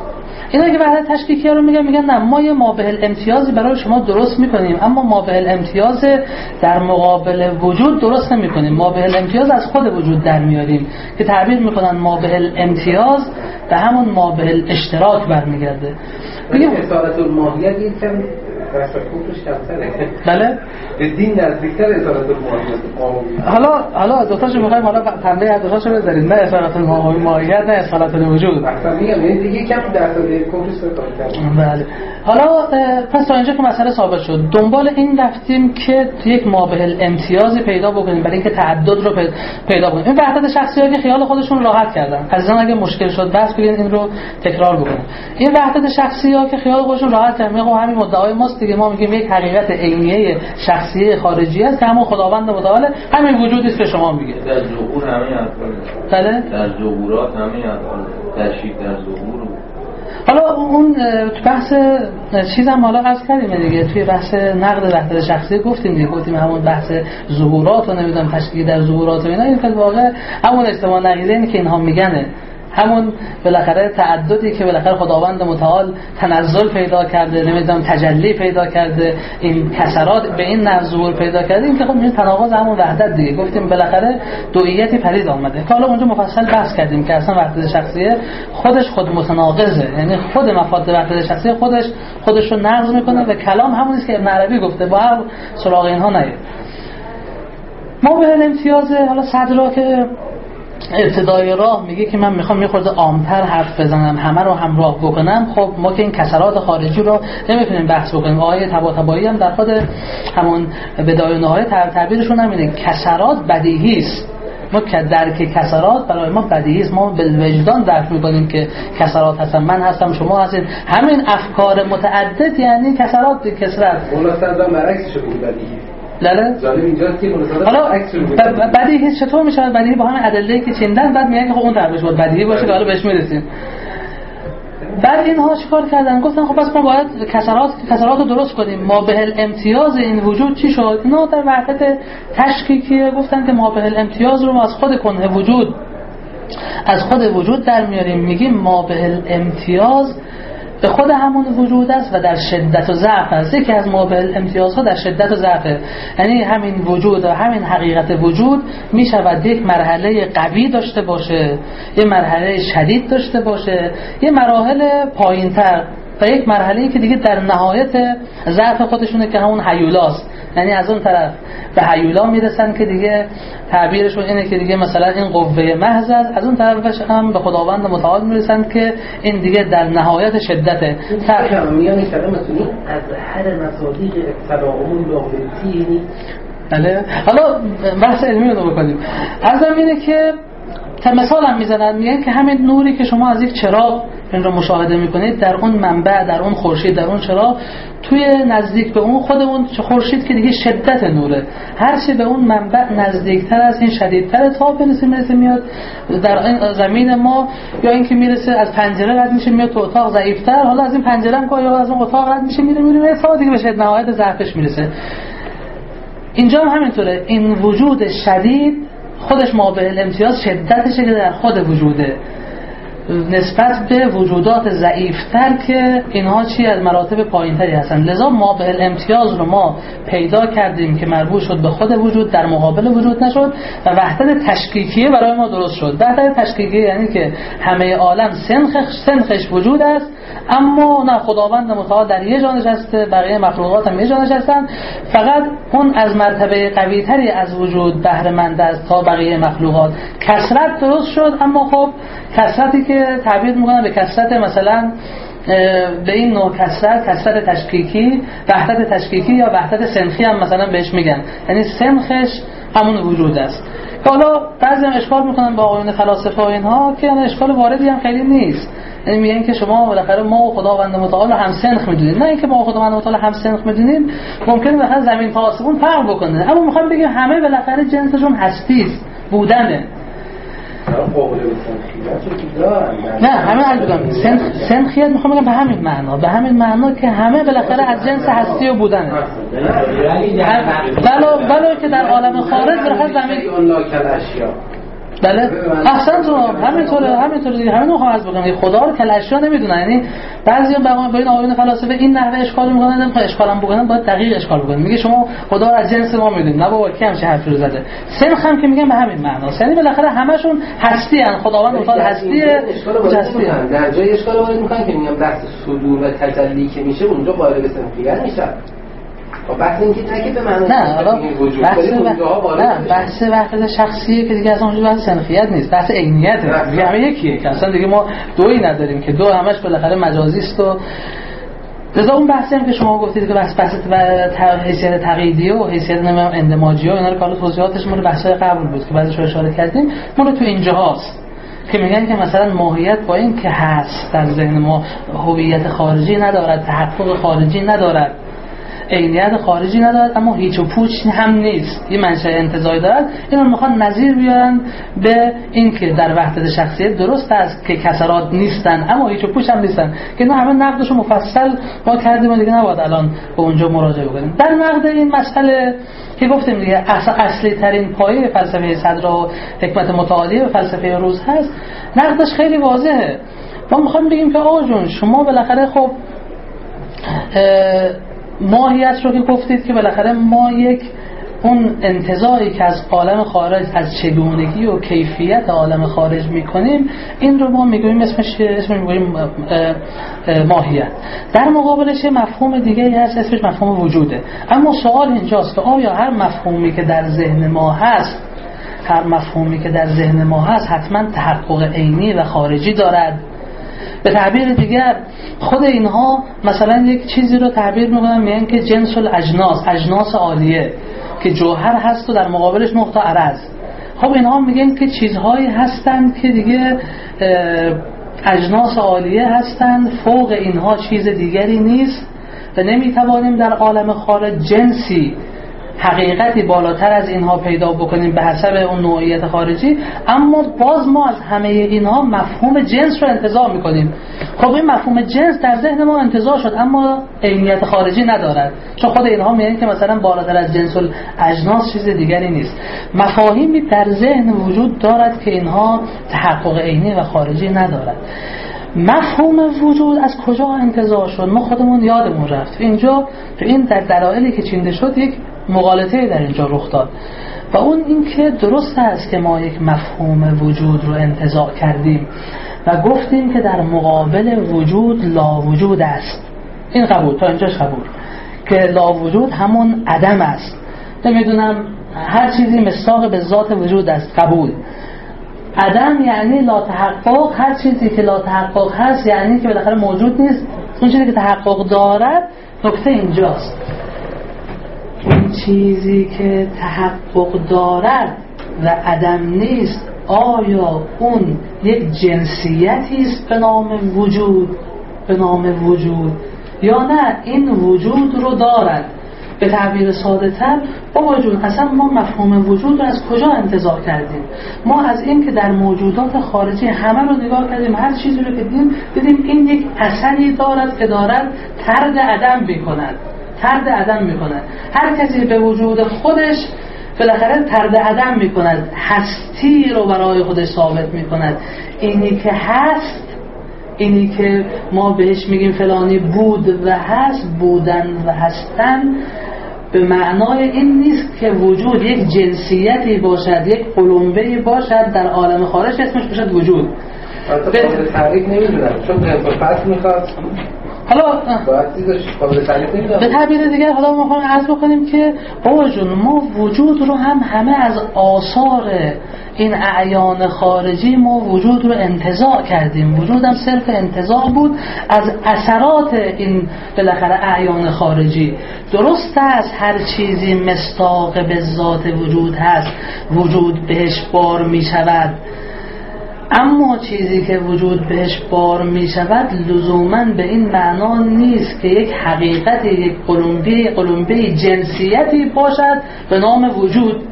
اینا که وحدت تشکیکی رو میگن میگن نه ما یه مابه امتیازی برای شما درست می‌کنیم اما مابه امتیاز در مقابل وجود درست نمی‌کنیم. مابه امتیاز از خود وجود در میاریم که تعبیر می‌کنن مابه امتیاز به همون مابه اشتراک برمیگرده. بگیم اصالت الماهیت یکم بله؟ دین نزدیکتر اصالت حالا حالا دو تاشو می‌خوایم حالا تنبیه هر دو تاشو بذارید نه اصالت الماهیت نه اصالت الوجود. اصلا میگم یعنی دیگه کم درصد کفرش بله. حالا پس تا اینجا که مسئله ثابت شد. دنبال این رفتیم که یک مابه امتیازی پیدا بکنیم برای اینکه تعدد رو پیدا کنیم این وحدت شخصی که خیال خودشون راحت کردن. عزیزان اگه مشکل شد بس بگین این رو تکرار بکنیم. این وحدت شخصی ها که خیال خودشون راحت کردن. میگه همین مدعای ماست. دیگه ما میگیم یک حقیقت عینیه شخصی خارجی است که همون خداوند متعال همین وجودی است که شما میگه. در ظهور همه بله؟ در ظهورات همه تشریف در ظهور حالا اون تو بحث چیزم حالا عرض کردیم دیگه. توی بحث نقد وحدت شخصی گفتیم دیگه. گفتیم همون بحث ظهورات و نمی‌دونم تشکیل در ظهورات و اینا. این که واقع. همون اجتماع نقیده اینه که اینها میگنه. همون بالاخره تعددی که بالاخره خداوند متعال تنزل پیدا کرده نمی‌دونم تجلی پیدا کرده این کسرات به این ظهور پیدا کرده این که خب میشه تناقض همون وحدت دیگه. گفتیم بالاخره دوئیتی پدید آمده. که حالا اونجا مفصل بحث کردیم که اصلا وحدت شخصیه خودش خود متناقضه. یعنی خود مفاد وحدت شخصیه خودش خودش رو نقض می‌کنه و کلام همونیست که ابن عربی گفته. با هر سراغ اینها نیه ما به امتیاز حالا صدرا که ابتدای راه میگه که من می‌خوام یه خورده عامتر حرف بزنم همه رو همراه بکنم. خب ما که این کسرات خارجی رو نمی‌تونیم بحث بکنیم. آیه تبا تبایی هم در خود همون بدای نهایه تعبیرشون همینه کسرات بدیهی است. ما که درک کسرات برای ما بدیهی است. ما بالوجدان درک می‌کنیم که کسرات هستن. من هستم شما هستید. همین افکار متعدد یعنی کسرات به کسرت صدام برعکسش بود بدیهی. لاله حالا بدیهی چطور میشه بدیهی با همین ادله که چندن بعد میگن که خب اون تعبیرش بود. بدیهی باشه که حالا بهش می‌رسیم. بعد اینها چیکار کردن؟ گفتن خب پس ما باید کسرات کسرات رو درست کنیم. ما به امتیاز این وجود چی شد؟ اینا در وحدت تشکیکی گفتن که ما به امتیاز رو از خود کنه وجود. از خود وجود در میاریم. میگیم ما به امتیاز به خود همون وجود است و در شدت و ضعف است. یکی از مابل امتیازها در شدت و ضعف. یعنی همین وجود و همین حقیقت وجود می شود یک مرحله قوی داشته باشه یه مرحله شدید داشته باشه یه مراحل پایین تر و یک مرحله که دیگه در نهایت ضعف خودشونه که همون حیولاست. یعنی از اون طرف به حیولا می‌رسن که دیگه تعبیرشون اینه که دیگه مثلا این قوه محض است. از اون طرفش هم به خداوند متعال می‌رسن که این دیگه در نهایت شدته میان از هر مصادیق اقتلاعون لاغلتی بله. حالا بحث علمی رو بکنیم. ازم اینه که مثال هم می‌زنن میگن که همین نوری که شما از یک چراغ این رو مشاهده می‌کنید در اون منبع در اون خورشید در اون چراغ توی نزدیک به اون خود اون خورشید که دیگه شدت نوره. هر چی به اون منبع نزدیکتر از این شدیدتر تا برسه می‌رسه میاد. در این زمین ما یا اینکه می‌رسه از پنجره رد میشه میاد تو اتاق ضعیفتر. حالا از این پنجره هم یا از اون اتاق رد میشه میره میره تا دیگه به نهایت ضعفش می‌رسه. اینجا هم همینطوره. این وجود شدید خودش ما به امتیاز شدتشه که در خود وجوده نسبت به وجودات ضعیفتر که اینها چی از مراتب پایینتری هستن. لذا ما به امتیاز رو ما پیدا کردیم که مربوط شد به خود وجود در مقابل وجود نشد و وحدت تشکیکیه برای ما درست شد. وحدت تشکیکیه یعنی که همه عالم سنخش, سنخش وجود است اما نه خداوند متعال در یه جا نشسته بقیه مخلوقات هم یه جا نشستن. فقط اون از مرتبه قوی تری از وجود بهره مند است تا بقیه مخلوقات. کسرت درست شد اما خب کسرتی که تعبیر می‌کنن به کسرت مثلا به این نوع کسرت کسرت تشکیکی وحدت تشکیکی یا وحدت سنخی هم مثلا بهش میگن. یعنی سنخش همون وجود است. حالا بعضی هم اشکال می‌کنن با آقایون فلاسفه و اینها که اشکال واردی هم خیلی نیست. یعنی میگن که شما بالاخره ما و خداوند متعال هم سنخ می‌دونید. نه اینکه ما و خداوند متعال هم سنخ می‌دونیم ممکنه بالاخره زمین تا آسمون فرق بکنه. اما می‌خوام بگیم همه بالاخره جنسشون هستی است بودنه. نه همه عرض بگم سن سنخیت می‌خوام بگم به همین معنا. به همین معنا که همه بالاخره از جنس هستی و بودنه. بلا بلا که در عالم خارج بالاخره زمین بله؟ احسن تو همینطوره همینطوره دیگه. همین رو از بگم خدا رو کل اشیا نمی‌دونن. یعنی بعضی به این آقایون فلاسفه این نحوه اشکال می‌کنن نمی‌خواد اشکالم بکنن باید دقیق اشکال بکنن. میگه شما خدا رو از جنس ما می‌دونید. نه بابا کی همش حرفی رو زده؟ سنخ هم که میگن به همین معنا یعنی بالاخره همشون هستی ان خداوند متعال هستی هستی در جای اشکال وارد می‌کنن که میگن بحث صدور و تجلی که میشه اونجا وارد به سنخیت میشه بحث این که نه که به معنی نه حالا بحث نه بحث وحدت شخصیه که دیگه از اونجا بحث سنخیت نیست بحث عینیت دیگه همه یکیه که اصلا دیگه ما دویی نداریم که دو همش بالاخره مجازی است و لذا اون بحثی هم که شما گفتید که بحث بحث حیثیت تقییدی و حیثیت نمی‌دونم اندماجی و اینا رو کالا توضیحاتش مال بحث‌های قبل بود که بعدش اشاره کردیم ما رو تو اینجا هاست که میگن که مثلا ماهیت با این که هست در ذهن ما هویت خارجی ندارد تحقق خارجی ندارد. عینیت خارجی ندارد اما هیچ و پوچ هم نیست. یه منشأ انتزاعی دارد. اینو می‌خوان نظیر بیارن به اینکه در وحدت شخصیت درست است که کسرات نیستن اما هیچ و پوچ هم نیستن. که نه همه نقدشو مفصل ما کردیم و دیگه نباید الان به اونجا مراجعه بکنیم. در نقد این مسئله که گفتیم دیگه اصلا اصلی ترین پایه فلسفه صدر و حکمت متعالی فلسفه روز هست. نقدش خیلی واضحه. ما می‌خوایم بگیم که آقا جون شما بالاخره خب ماهیت رو که گفتید که بالاخره ما یک اون انتظاری که از عالم خارج از چگونگی و کیفیت عالم خارج می‌کنیم این رو ما می‌گوییم اسمش اسمش می‌گوییم ماهیت در مقابلش مفهوم دیگه هست اسمش مفهوم وجوده. اما سوال اینجاست که آیا هر مفهومی که در ذهن ما هست هر مفهومی که در ذهن ما هست حتما تحقق عینی و خارجی دارد؟ به تعبیر دیگر خود اینها مثلا یک چیزی رو تعبیر می‌کنن میگن که جنس الاجناس اجناس عالیه که جوهر هست و در مقابلش نقطه عرض. خب اینها میگن که چیزهایی هستند که دیگه اجناس عالیه هستند فوق اینها چیز دیگری نیست و نمی‌توانیم در عالم خارج جنسی حقیقتی بالاتر از اینها پیدا بکنیم به حسب اون نوعیت خارجی اما باز ما از همه اینها مفهوم جنس رو انتظار می‌کنیم. خب این مفهوم جنس در ذهن ما انتظار شد اما عینیت خارجی ندارد. چون خود اینها میگن که مثلا بالاتر از جنس اجناس چیز دیگری نیست. مفاهیمی در ذهن وجود دارد که اینها تحقق عینی و خارجی ندارد. مفهوم وجود از کجا انتظار شد؟ ما خودمون یادمون رفت. اینجا تو این در دلایلی که چینده شد یک مقالطه در اینجا رخ داد. و اون اینکه درست است که ما یک مفهوم وجود رو انتظار کردیم و گفتیم که در مقابل وجود لا وجود است. این قبول تا اینجاش قبول. که لا وجود همون عدم است. نمی‌دونم هر چیزی مستاق به ذات وجود است قبول. عدم یعنی لا تحقق هر چیزی که لا تحقق هست یعنی که بالاخره موجود نیست. اون چیزی که تحقق دارد نکته اینجاست. اون چیزی که تحقق دارد و عدم نیست آیا اون یک جنسیتی است به نام وجود؟ به نام وجود. یا نه این وجود رو دارد. به تعبیر ساده تر بابا جون اصلا ما مفهوم وجود رو از کجا انتظار کردیم؟ ما از این که در موجودات خارجی همه رو نگاه کردیم هر چیزی رو دیدیم دیدیم این یک اثری دارد که دارد ترد عدم می‌کند ترد عدم می‌کند. هر کسی به وجود خودش بالاخره ترد عدم می‌کند هستی رو برای خودش ثابت می‌کند. اینی که هست اینی که ما بهش میگیم فلانی بود و هست بودن و هستن به معنای این نیست که وجود یک جنسیتی باشد یک قلمبه باشد در عالم خارج اسمش باشد وجود. به تعریف نمی‌دونم چون فصل می‌خواد. حالا به تعبیر دیگر حالا ما می‌خوایم عرض بکنیم که بابا جون ما وجود رو هم همه از آثار این اعیان خارجی ما وجود رو انتظار کردیم. وجود هم صرف انتظار بود از اثرات این بالاخره اعیان خارجی. درست است هر چیزی مستاق به ذات وجود هست وجود بهش بار می شود اما چیزی که وجود بهش بار می شود لزوما به این معنا نیست که یک حقیقت یک قلمبی قلمبی جنسیتی باشد به نام وجود.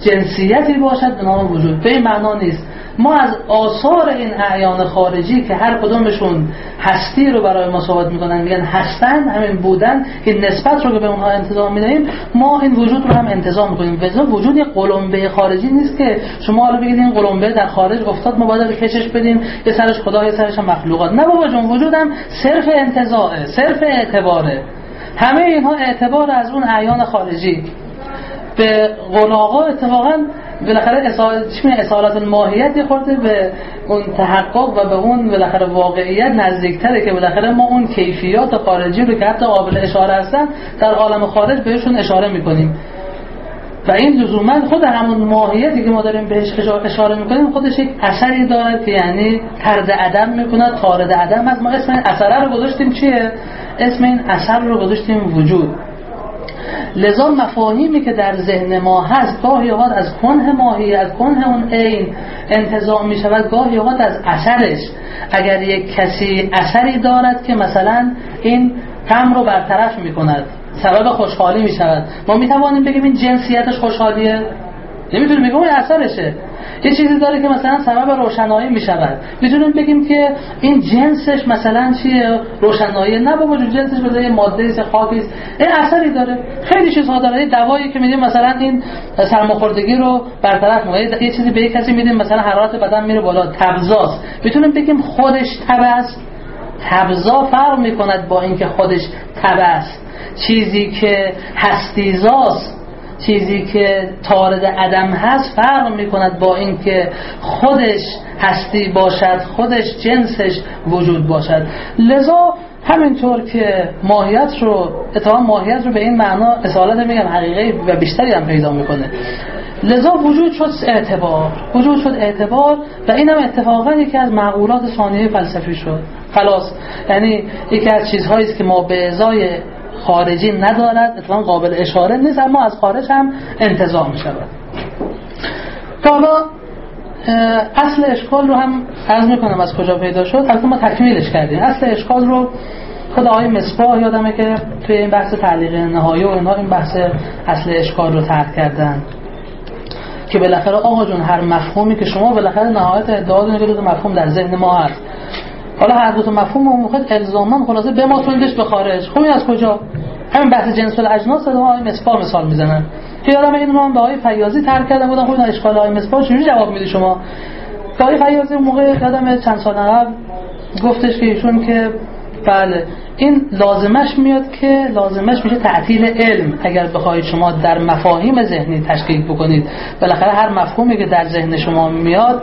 جنسیتی باشد به نام وجود. به معنا نیست. ما از آثار این اعیان خارجی که هر کدومشون هستی رو برای ما ثابت می‌کنن میگن هستن همین بودن این نسبت رو که به اونها انتظام می‌دهیم ما این وجود رو هم انتظام می‌کنیم. ولی وجود یک قلمبه خارجی نیست که شما حالا بگید این قلمبه در خارج افتاد ما باید کشش بدیم یه سرش خدا یه سرش مخلوقات. نه بابا جون وجودم صرف انتظاره صرف اعتباره. همه اینها اعتبار از اون اعیان خارجی. به قلاقا اتفاقا بالاخره اصالت الماهیت خورده به اون تحقق و به اون بالاخره واقعیت نزدیکتره که بالاخره ما اون کیفیات خارجی رو که حتی قابل اشاره هستن در عالم خارج بهشون اشاره می‌کنیم. و این لزوما خود همون ماهیتی که ما داریم بهش اشاره می‌کنیم خودش یک اثری دارد که یعنی ترد عدم می‌کنه تارد عدم از ما اسم اثره رو گذاشتیم چیه؟ اسم این اثر رو گذاشتیم وجود. لذا مفاهیمی که در ذهن ما هست گاهی اوقات از کنه ماهی از کنه اون عین انتظام می شود گاهی اوقات از اثرش. اگر یک کسی اثری دارد که مثلا این غم رو برطرف می کند سبب خوشحالی می شود ما می توانیم بگیم این جنسیتش خوشحالیه؟ نمی‌تونیم بگیم اون اثرشه. یه چیزی داره که مثلا سبب روشنایی می شود می‌تونیم بگیم که این جنسش مثلا چیه؟ روشنایی؟ نه بابا جنسش بده ماده است خاکی این اثری داره. خیلی چیزها داره. دوایی که میدیم مثلا این سرماخوردگی رو برطرف می‌کنه. یه چیزی به یک کسی میدیم مثلا حرارت بدن میره بالا. تبزاست می‌تونیم بگیم خودش تب است تبزا فرق می‌کند با اینکه خودش تب است چیزی که هستیزاست چیزی که تارد عدم هست فرق می کند با اینکه خودش هستی باشد خودش جنسش وجود باشد. لذا همینطور که ماهیت رو اتفاقا ماهیت رو به این معنا اصالت میگم حقیقی و بیشتری هم پیدا می‌کنه. لذا وجود شد اعتبار. وجود شد اعتبار و این هم اتفاقا یکی از معقولات ثانیه فلسفی شد. خلاص یعنی یکی از چیزهایی است که ما به ازای خارجی ندارد اتفاقا قابل اشاره نیست اما از خارج هم انتظام شود حالا اصل اشکال رو هم عرض می‌کنم از کجا پیدا شد. البته ما تکمیلش کردیم. اصل اشکال رو خود آقای مصباح یادمه که توی این بحث تعلیق نهایی و اینا این بحث اصل اشکال رو طرح کردن. که بالاخره آقا جون هر مفهومی که شما بالاخره نهایت ادعا دارید که مفهوم در ذهن ما هست. حالا هر دو تا مفهوم اون موقع الزاما خلاصه به ما به خارج. خب از کجا؟ همین بحث جنس الاجناس رو آقای مصباح مثال می‌زنن. که یادم این رو به آقای فیاضی ترک کردم بودم خب اشکال آقای مصباح چجوری جواب میده شما؟ آقای فیاضی اون موقع یادم چند سال قبل گفتش که ایشون که بله این لازمش میاد که لازمش میشه تعطیل علم. اگر بخواید شما در مفاهیم ذهنی تشکیل بکنید بالاخره هر مفهومی که در ذهن شما میاد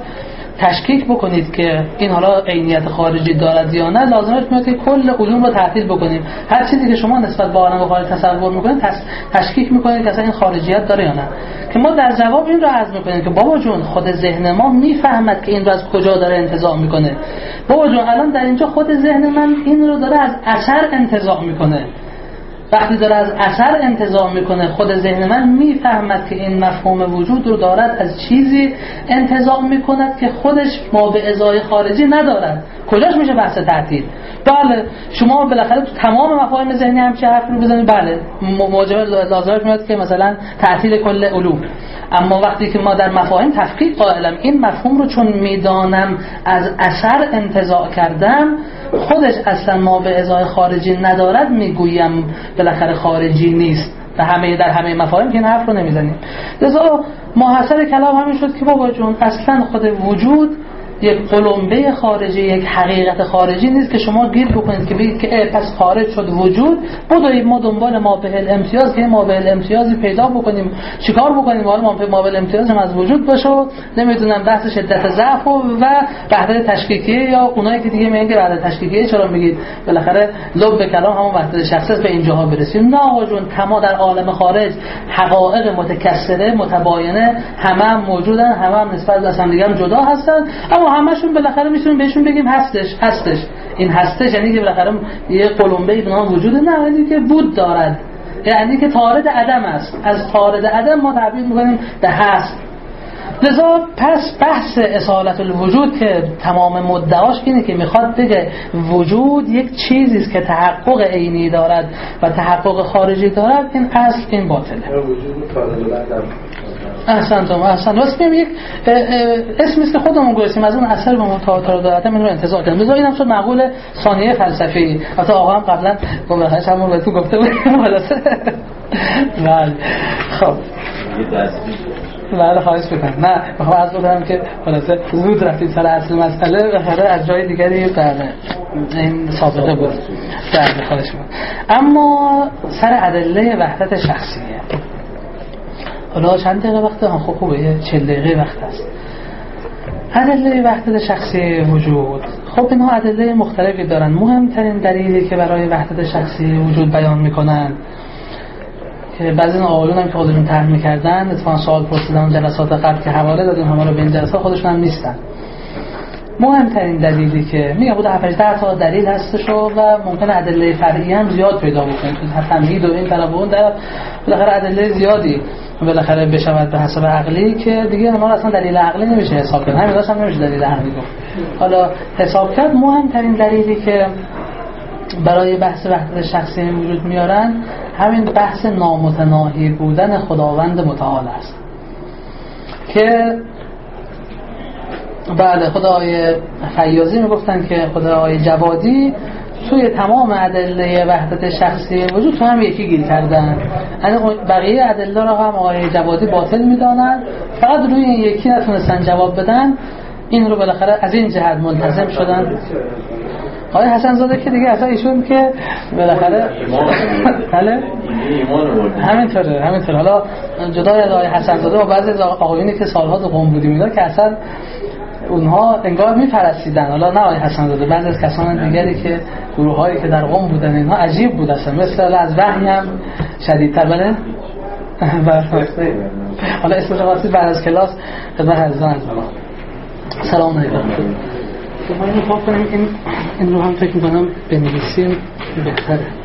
تشکیک بکنید که این حالا عینیت خارجی دارد یا نه لازمش میاد که کل علوم رو تعطیل بکنیم هر چیزی که شما نسبت به عالم خارج تصور می‌کنید تشکیک می‌کنید که اصلا این خارجیت داره یا نه. که ما در جواب این رو عرض می‌کنیم که بابا جون خود ذهن ما می‌فهمد که این رو از کجا داره انتزاع می‌کنه. بابا جون الان در اینجا خود ذهن من این رو داره از اثر انتزاع می‌کنه. وقتی داره از اثر انتظام می‌کنه خود ذهن من می‌فهمد که این مفهوم وجود رو دارد از چیزی انتظام می‌کند که خودش ما به ازای خارجی ندارد. کجاش میشه بحث تعطیل؟ بله شما بالاخره تو تمام مفاهیم ذهنی هم چه حرفی رو بزنید؟ بله موجب لازمش میاد که مثلا تعطیل کل علوم. اما وقتی که ما در مفاهیم تفکیک قائلم این مفهوم رو چون می‌دانم از اثر انتظاع کردم خودش اصلا ما به ازای خارجی ندارد می‌گویم بالاخره خارجی نیست. در همه در همه مفاهیم که این حرف رو نمی‌زنیم. لذا محصر کلام همین شد که بابا جون اصلا خود وجود یک قلمبه خارجی یک حقیقت خارجی نیست که شما گیر بکنید که بگید که پس خارج شد وجود. بدوید ما دنبال ما به امتیاز که ما به امتیازی پیدا بکنیم. چیکار بکنیم؟ حالا ما ما به امتیاز هم از وجود باشه. نمی‌دونم بحث شدت ضعف و وحدت تشکیکیه یا اونایی که دیگه میگن که وحدت تشکیکیه چرا میگید؟ بالاخره لب به کلام همون وحدت شخصی به اینجاها برسیم. نه آقا جون تمام در عالم خارج حقایق متکثره متباینه همه هم موجودن همه هم نسبت به هم جدا هستن. اما همشون بالاخره می‌تونیم بهشون بگیم هستش هستش. این هستش یعنی که بالاخره یه قلمبه به نام وجود نه یعنی که بود دارد. یعنی که تارد عدم است. از تارد عدم ما تعبیر می‌کنیم به هست. لذا پس بحث اصالت الوجود که تمام مدعاش اینه که می‌خواد بگه وجود یک چیزی است که تحقق عینی دارد و تحقق خارجی دارد. این اصل این باطله. وجود احسن تو احسن. راست یک اسمی است که خودمون گفتیم از اون اثر به ما تا تا دارد من رو انتظار کردم مثلا اینم شد معقول ثانیه فلسفی حتی آقا هم قبلا گفتم همون بهتون گفته بود. [laughs] بله. خب. بله خواهش بکنم نه بخوام از بکنم که خلاصه زود رفتید سر اصل مسئله. بخاطر از جای دیگری بله. این سابقه بود. بله خواهش اما سر ادله وحدت شخصیه. حالا چند دقیقه وقت هم خب خوبه چل دقیقه وقت هست. ادله وحدت شخصی وجود. خب اینها ادله مختلفی دارن. مهمترین دلیلی که برای وحدت شخصی وجود بیان می‌کنن که بعضی این آقایون هم که خودشون طرح می‌کردن اتفاقا سوال پرسیدن جلسات قبل که حواله دادیم همه رو به این جلسات خودشون هم نیستن. مهمترین دلیلی که میگه بود 18 تا دلیل هستش و ممکن ادله فرعی هم زیاد پیدا بکنید تو تمهید و این طرف و اون طرف بالاخره ادله زیادی بالاخره بشود به حساب عقلی که دیگه ما اصلا دلیل عقلی نمیشه حساب کرد. همین هم نمیشه دلیل عقلی گفت. حالا حساب کرد مهمترین دلیلی که برای بحث وحدت شخصی وجود میارن همین بحث نامتناهی بودن خداوند متعال است. که بله خدای فیاضی می‌گفتن که خدای جوادی توی تمام ادله وحدت شخصی وجود تو هم یکی گیر کردن. یعنی بقیه ادله رو هم آقای جوادی باطل می‌دانن فقط روی این یکی نتونستن جواب بدن این رو بالاخره از این جهت منتظم شدن. آقای حسن زاده که دیگه اصلا ایشون که بالاخره بله. همینطوره همینطوره. حالا جدای از آقای حسن زاده و بعضی از آقایونی که سالها تو قم بودی میدار که اصلا اونها انگار میپرستیدن. حالا نه حسن زاده بعضی از کسان دیگری که گروه هایی که در قم بودن اینها عجیب بود اصلا. مثل از وحی هم شدیدتر بله؟ [laughs] حالا اسم خاصی بعد از کلاس خدمت از سلام علیکم. ما اینو کنیم این, این رو هم فکر می‌کنم بنویسیم بهتره.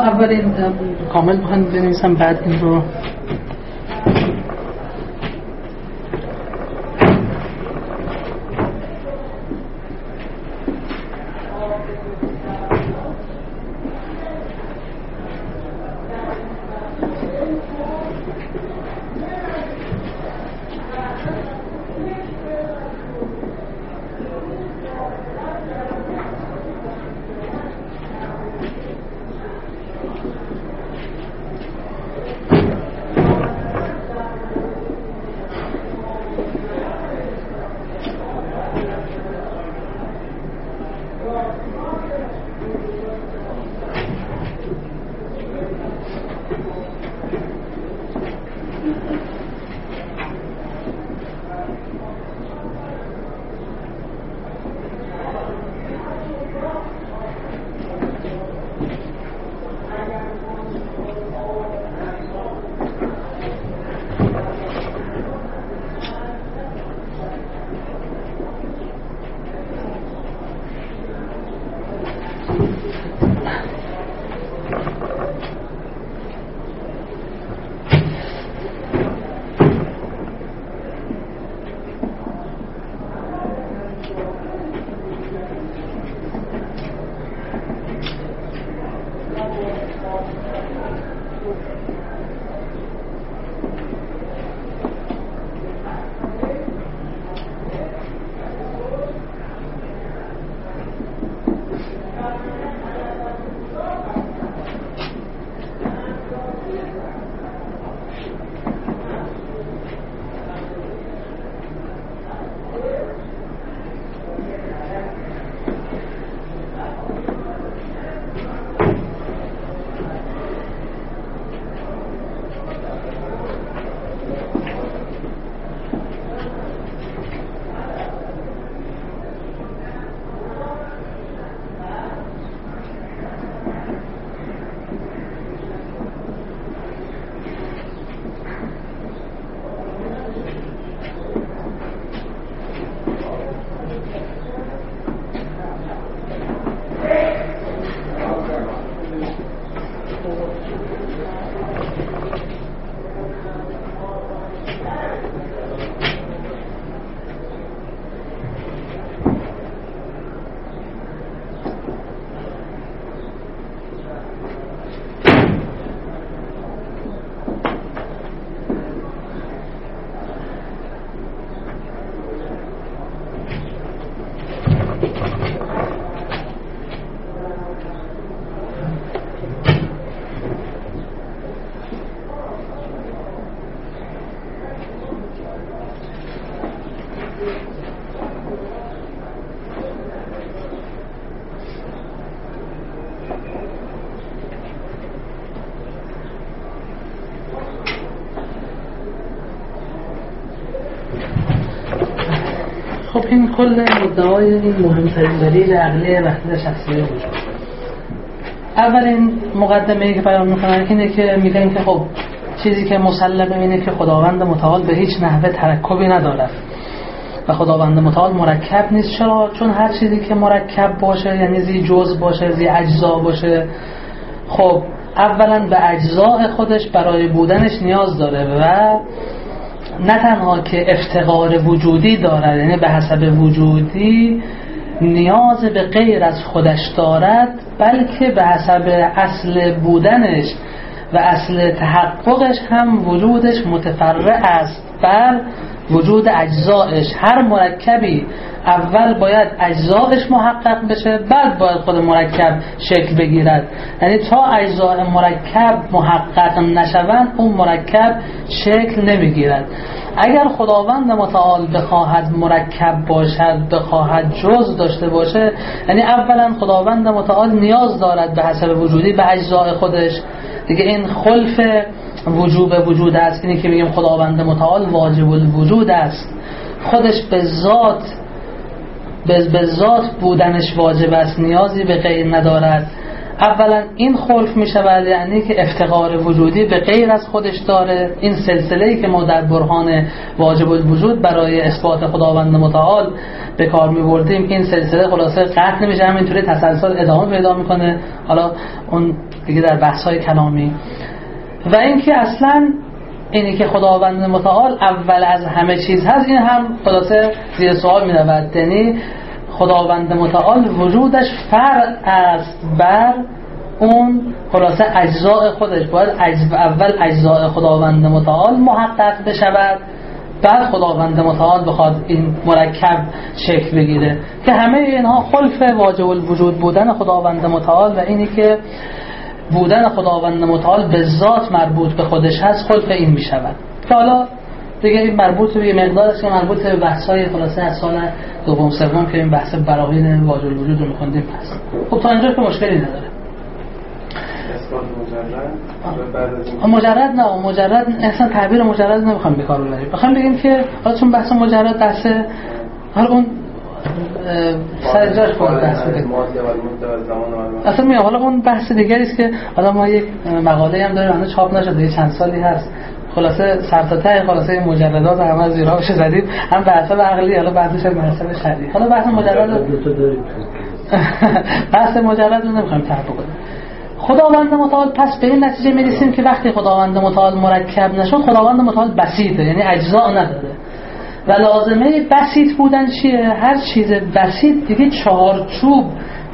حالا اول این اه، کامل بخوان بنویسم این کل مدعای این مهمترین دلیل عقلی وحدت شخصیه بود. اولین مقدمه ای که بیان می‌کنن اینه که میگن که خب چیزی که مسلمه اینه که خداوند متعال به هیچ نحوه ترکبی ندارد و خداوند متعال مرکب نیست. چرا؟ چون هر چیزی که مرکب باشه یعنی زی جز باشه زی اجزا باشه خب اولا به اجزاء خودش برای بودنش نیاز داره و نه تنها که افتقار وجودی دارد یعنی به حسب وجودی نیاز به غیر از خودش دارد بلکه به حسب اصل بودنش و اصل تحققش هم وجودش متفرع است. بر وجود اجزایش هر مرکبی اول باید اجزایش محقق بشه بعد باید خود مرکب شکل بگیرد. یعنی تا اجزای مرکب محقق نشوند اون مرکب شکل نمی‌گیرد. اگر خداوند متعال بخواهد مرکب باشد بخواهد جز داشته باشه یعنی اولا خداوند متعال نیاز دارد به حسب وجودی به اجزای خودش. دیگه این خلف وجوب وجود است. اینی که بگیم خداوند متعال واجب الوجود است. خودش به ذات به ذات بودنش واجب است. نیازی به غیر ندارد. اولا این خلف می شود یعنی که افتقار وجودی به غیر از خودش داره. این سلسله ای که ما در برهان واجب الوجود برای اثبات خداوند متعال به کار می بردیم این سلسله خلاصه قطع نمیشه. همینطوری تسلسل ادامه پیدا می‌کنه. حالا اون دیگه در بحث های کلامی. و اینکه اصلا اینی که خداوند متعال اول از همه چیز هست این هم خلاصه زیر سوال می رود یعنی خداوند متعال وجودش فرع است بر اون خلاصه اجزاء خودش. باید اول اجزاء خداوند متعال محقق بشود بعد خداوند متعال بخواد این مرکب شکل بگیره. که همه اینها خلف واجب الوجود بودن خداوند متعال و اینی که بودن خداوند متعال به ذات مربوط به خودش هست خلف این می شود که حالا دیگه این مربوط به مقدار است که مربوط به بحث های خلاصه از سال دوم سوم که این بحث براهین واجب الوجود رو می‌خوندیم پس خب تا اینجا که مشکلی نداره. مجرد نه مجرد اصلا تعبیر مجرد نمی‌خوام به کار ببریم بخوام بگیم که حالا چون بحث مجرد بحث حالا اون سر جاش بحث بده. اصلا میگم حالا اون بحث دیگری است که حالا ما یک مقاله هم داریم هنوز چاپ نشده یه چند سالی هست. خلاصه سر تا ته خلاصه مجردات همه از زیراش زدید. هم بحث عقلی حالا بعدش هم بحث شرعی. حالا بحث مجرد [laughs] بحث مجرد رو نمی‌خوایم طرح بکنیم. خداوند متعال پس به این نتیجه می‌رسیم که وقتی خداوند متعال مرکب نشد خداوند متعال بسیطه یعنی اجزا نداره و لازمه بسیط بودن چیه؟ هر چیز بسیط دیگه چهارچوب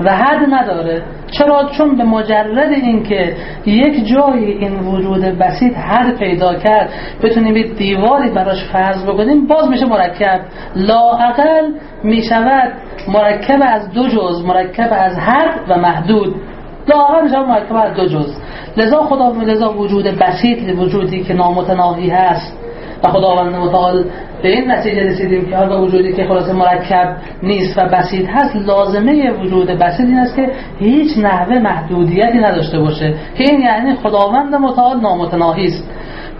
و حد نداره. چرا؟ چون به مجرد اینکه یک جایی این وجود بسیط حد پیدا کرد بتونیم دیواری براش فرض بکنیم باز میشه مرکب. لااقل می‌شود مرکب از دو جز مرکب از حد و محدود. لااقل میشه مرکب از دو جز. لذا خدا لذا وجود بسیط وجودی که نامتناهی هست. و خداوند متعال به این نتیجه رسیدیم که حالا وجودی که خلاصه مرکب نیست و بسیط هست لازمه وجود بسیط این است که هیچ نحوه محدودیتی نداشته باشه. که این یعنی خداوند متعال نامتناهی است.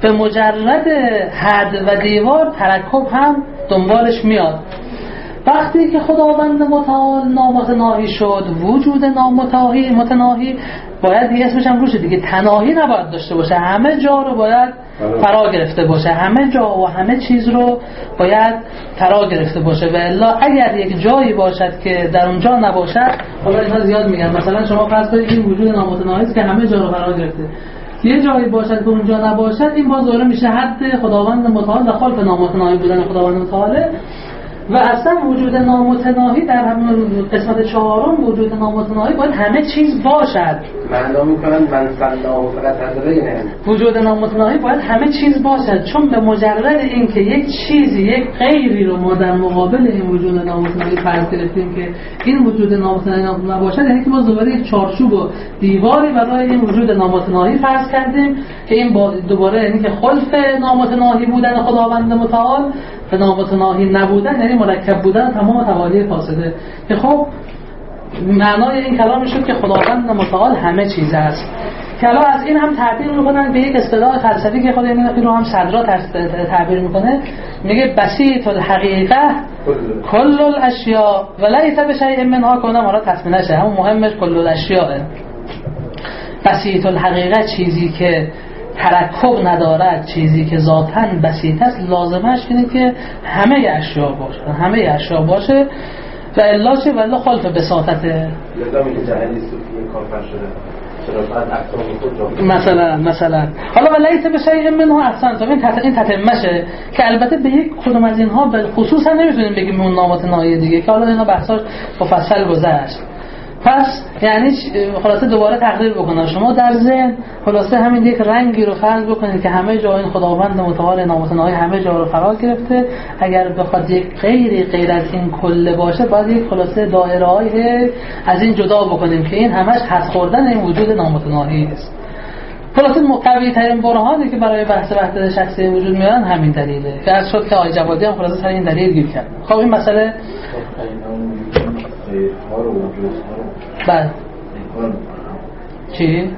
به مجرد حد و دیوار ترکب هم دنبالش میاد. وقتی که خداوند متعال نامتناهی شد وجود نامتناهی متناهی باید دیگه اسمش هم روشه دیگه. تناهی نباید داشته باشه. همه جا رو باید فرا گرفته باشه. همه جا و همه چیز رو باید فرا گرفته باشه. و الا اگر یک جایی باشد که در اونجا نباشد حالا اینها زیاد میگن مثلا شما فرض کنید این وجود نامتناهی که همه جا رو فرا گرفته. یه جایی باشد که اونجا نباشد این باز میشه حد خداوند متعال و خالف نامتناهی بودن خداوند متعاله و اصلا وجود نامتناهی در همون قسمت چهارم وجود نامتناهی باید همه چیز باشد. معنا می‌کنن من صلاح فقط وجود نامتناهی باید همه چیز باشد. چون به مجرد اینکه یک چیزی یک غیری رو ما در مقابل این وجود نامتناهی فرض گرفتیم که این وجود نامتناهی نباشد یعنی که ما دوباره یک چارچوب و دیواری برای این وجود نامتناهی فرض کردیم که این با دوباره یعنی که خلف نامتناهی بودن خداوند متعال به نامتناهی نبودن یعنی مرکب بودن تمام توالی فاسده. که خب معنای این کلام شد که خداوند متعال همه چیز است. که از این هم تعبیر می‌کنن به یک اصطلاح فلسفی که خود این رو هم صدرا تعبیر می‌کنه. میگه بسیط الحقیقه کل الاشیاء و لیس به شیء منها کنم حالا تصمیه نشه. همون مهمش کل الاشیاء بسیط الحقیقه چیزی که ترکب ندارد چیزی که ذاتا بسیط است لازمش اینه که همه اشیا باشه همه اشیا باشه و الا چه ولی خالف بساطت لذا میگه جهلی صوفی کافر شده. چرا باید اقسام خود را مثلا مثلا. حالا ولیت به شیء منه احسن. این تت این تتمشه که البته به یک کدوم از اینها به خصوصا نمی‌تونیم بگیم اون نامات نهایی دیگه که حالا اینا بحثاش مفصل گذشت. پس یعنی خلاصه دوباره تقدیر بکنم شما در ذهن خلاصه همین یک رنگی رو فرض بکنید که همه جا این خداوند متعال نامتناهی همه جا رو فرا گرفته. اگر بخواد یک غیری غیر از این کله باشه باید یک خلاصه دایره های از این جدا بکنیم که این همش حد خوردن این وجود نامتناهی است. خلاصه قوی ترین برهانی که برای بحث وحدت شخصی وجود میارن همین دلیله. که از شد که جوادی هم خلاصه سر این دلیل گیر کرد. خب این مسئله می‌کنم چی؟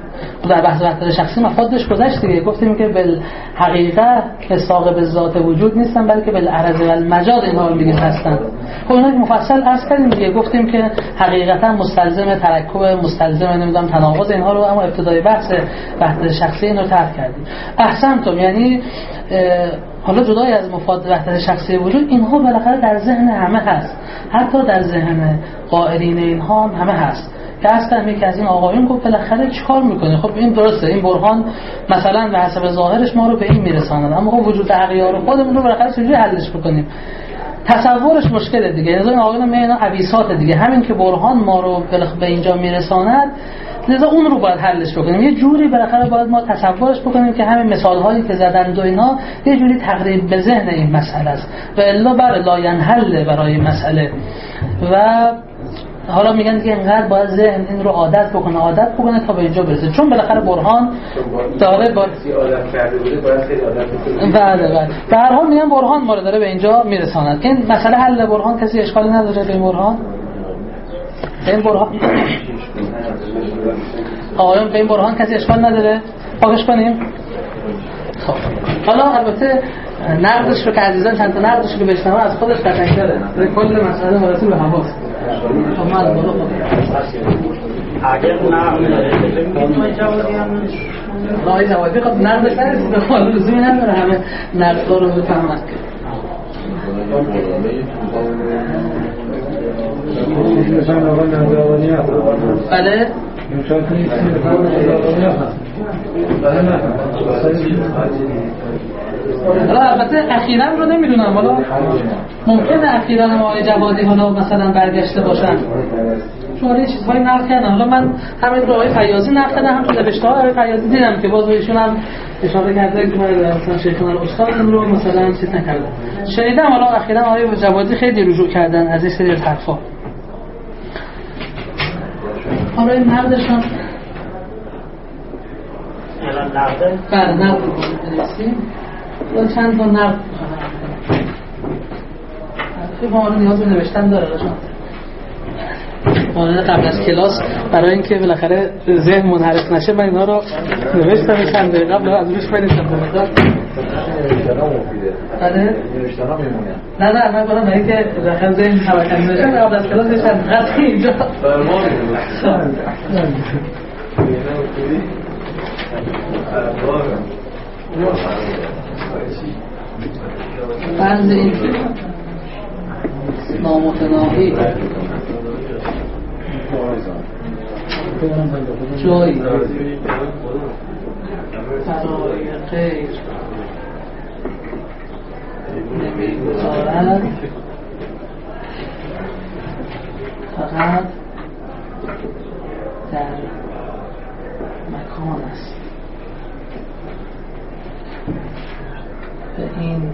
در بحث وحدت شخصی مفادش گذشت دیگه. گفتیم که بل حقیقه که صاحب ذات وجود نیستن بلکه بل عرض و المجاد اینها میگیم هستن. خب اینا مفصل عرض کردیم دیگه. گفتیم که حقیقتا مستلزم ترکب مستلزم نمی‌دونم تناقض اینها رو اما ابتدای بحث وحدت شخصی این رو ترک کردیم. احسنتم. یعنی حالا جدای از مفاد وحدت شخصی وجود اینها بالاخره در ذهن همه هست. حتی در ذهن قائلین اینها هم همه هست. که اصلا یکی از این آقایون گفت بالاخره چیکار می‌کنه خب این درسته این برهان مثلا به حسب ظاهرش ما رو به این میرساند. اما خب وجود اغیار خودمون رو بالاخره چجوری حلش بکنیم؟ تصورش مشکله دیگه. یعنی این آقایون میگن عویسات دیگه. همین که برهان ما رو به اینجا میرساند لذا اون رو باید حلش بکنیم. یه جوری بالاخره باید ما تصورش بکنیم که همین مثال هایی که زدن و اینا یه جوری تقریب به ذهن این مسئله است. و الا بر لا ینحل برای مسئله. و حالا میگن که اینقدر باید ذهن این رو عادت بکنه عادت بکنه تا به اینجا برسه. چون بالاخره برهان داره با کسی عادت کرده بوده باید خیلی عادت بکنه. بله بله. به هر حال میگن برهان ما رو داره به اینجا میرساند. این مسئله حل برهان کسی اشکالی نداره به این برهان؟ این برهان آقایون به این برهان کسی اشکال نداره؟ پاکش کنیم. حالا البته نقدش رو که عزیزان چند تا نقدش رو بشنوه از خودش قطعی داره. کل مسئله مرسی به هواست خب من بالا خودم. اگر هم آقای جوادی خب نقدش نرسیده حالا لزومی نداره همه نقدها رو بفهمد بله. حالا البته اخیرا رو نمی‌دونم. حالا ممکنه اخیرا ما آقای جوادی حالا مثلا برگشته باشن. چون یه چیزهایی نقل کردن. حالا من همین رو آقای فیاضی نقل کردم. هم تو نوشته های آقای فیاضی دیدم که باز ایشون هم اشاره کرده که مثلا شیخنا الاستاد این رو مثلا چیز نکردن شنیدم حالا اخیرا آقای جوادی خیلی رجوع کردن از این سری حرفا. این نقدشون الان نقده بله نقد رو چند تا نقد خیلی ما نیاز به نوشتن داره رجان مانند قبل از کلاس برای اینکه بالاخره ذهن منحرف نشه من اینا رو نوشتم. چند دقیقه قبل از روش بنویسم میمونه نه نه من برام برای اینکه بالاخره ذهن حرکت نشه قبل از کلاس نوشتم قطعی اینجا. فرض این نامتناهی. جایی برای غیر نمیگذارد فقط در مکان است به این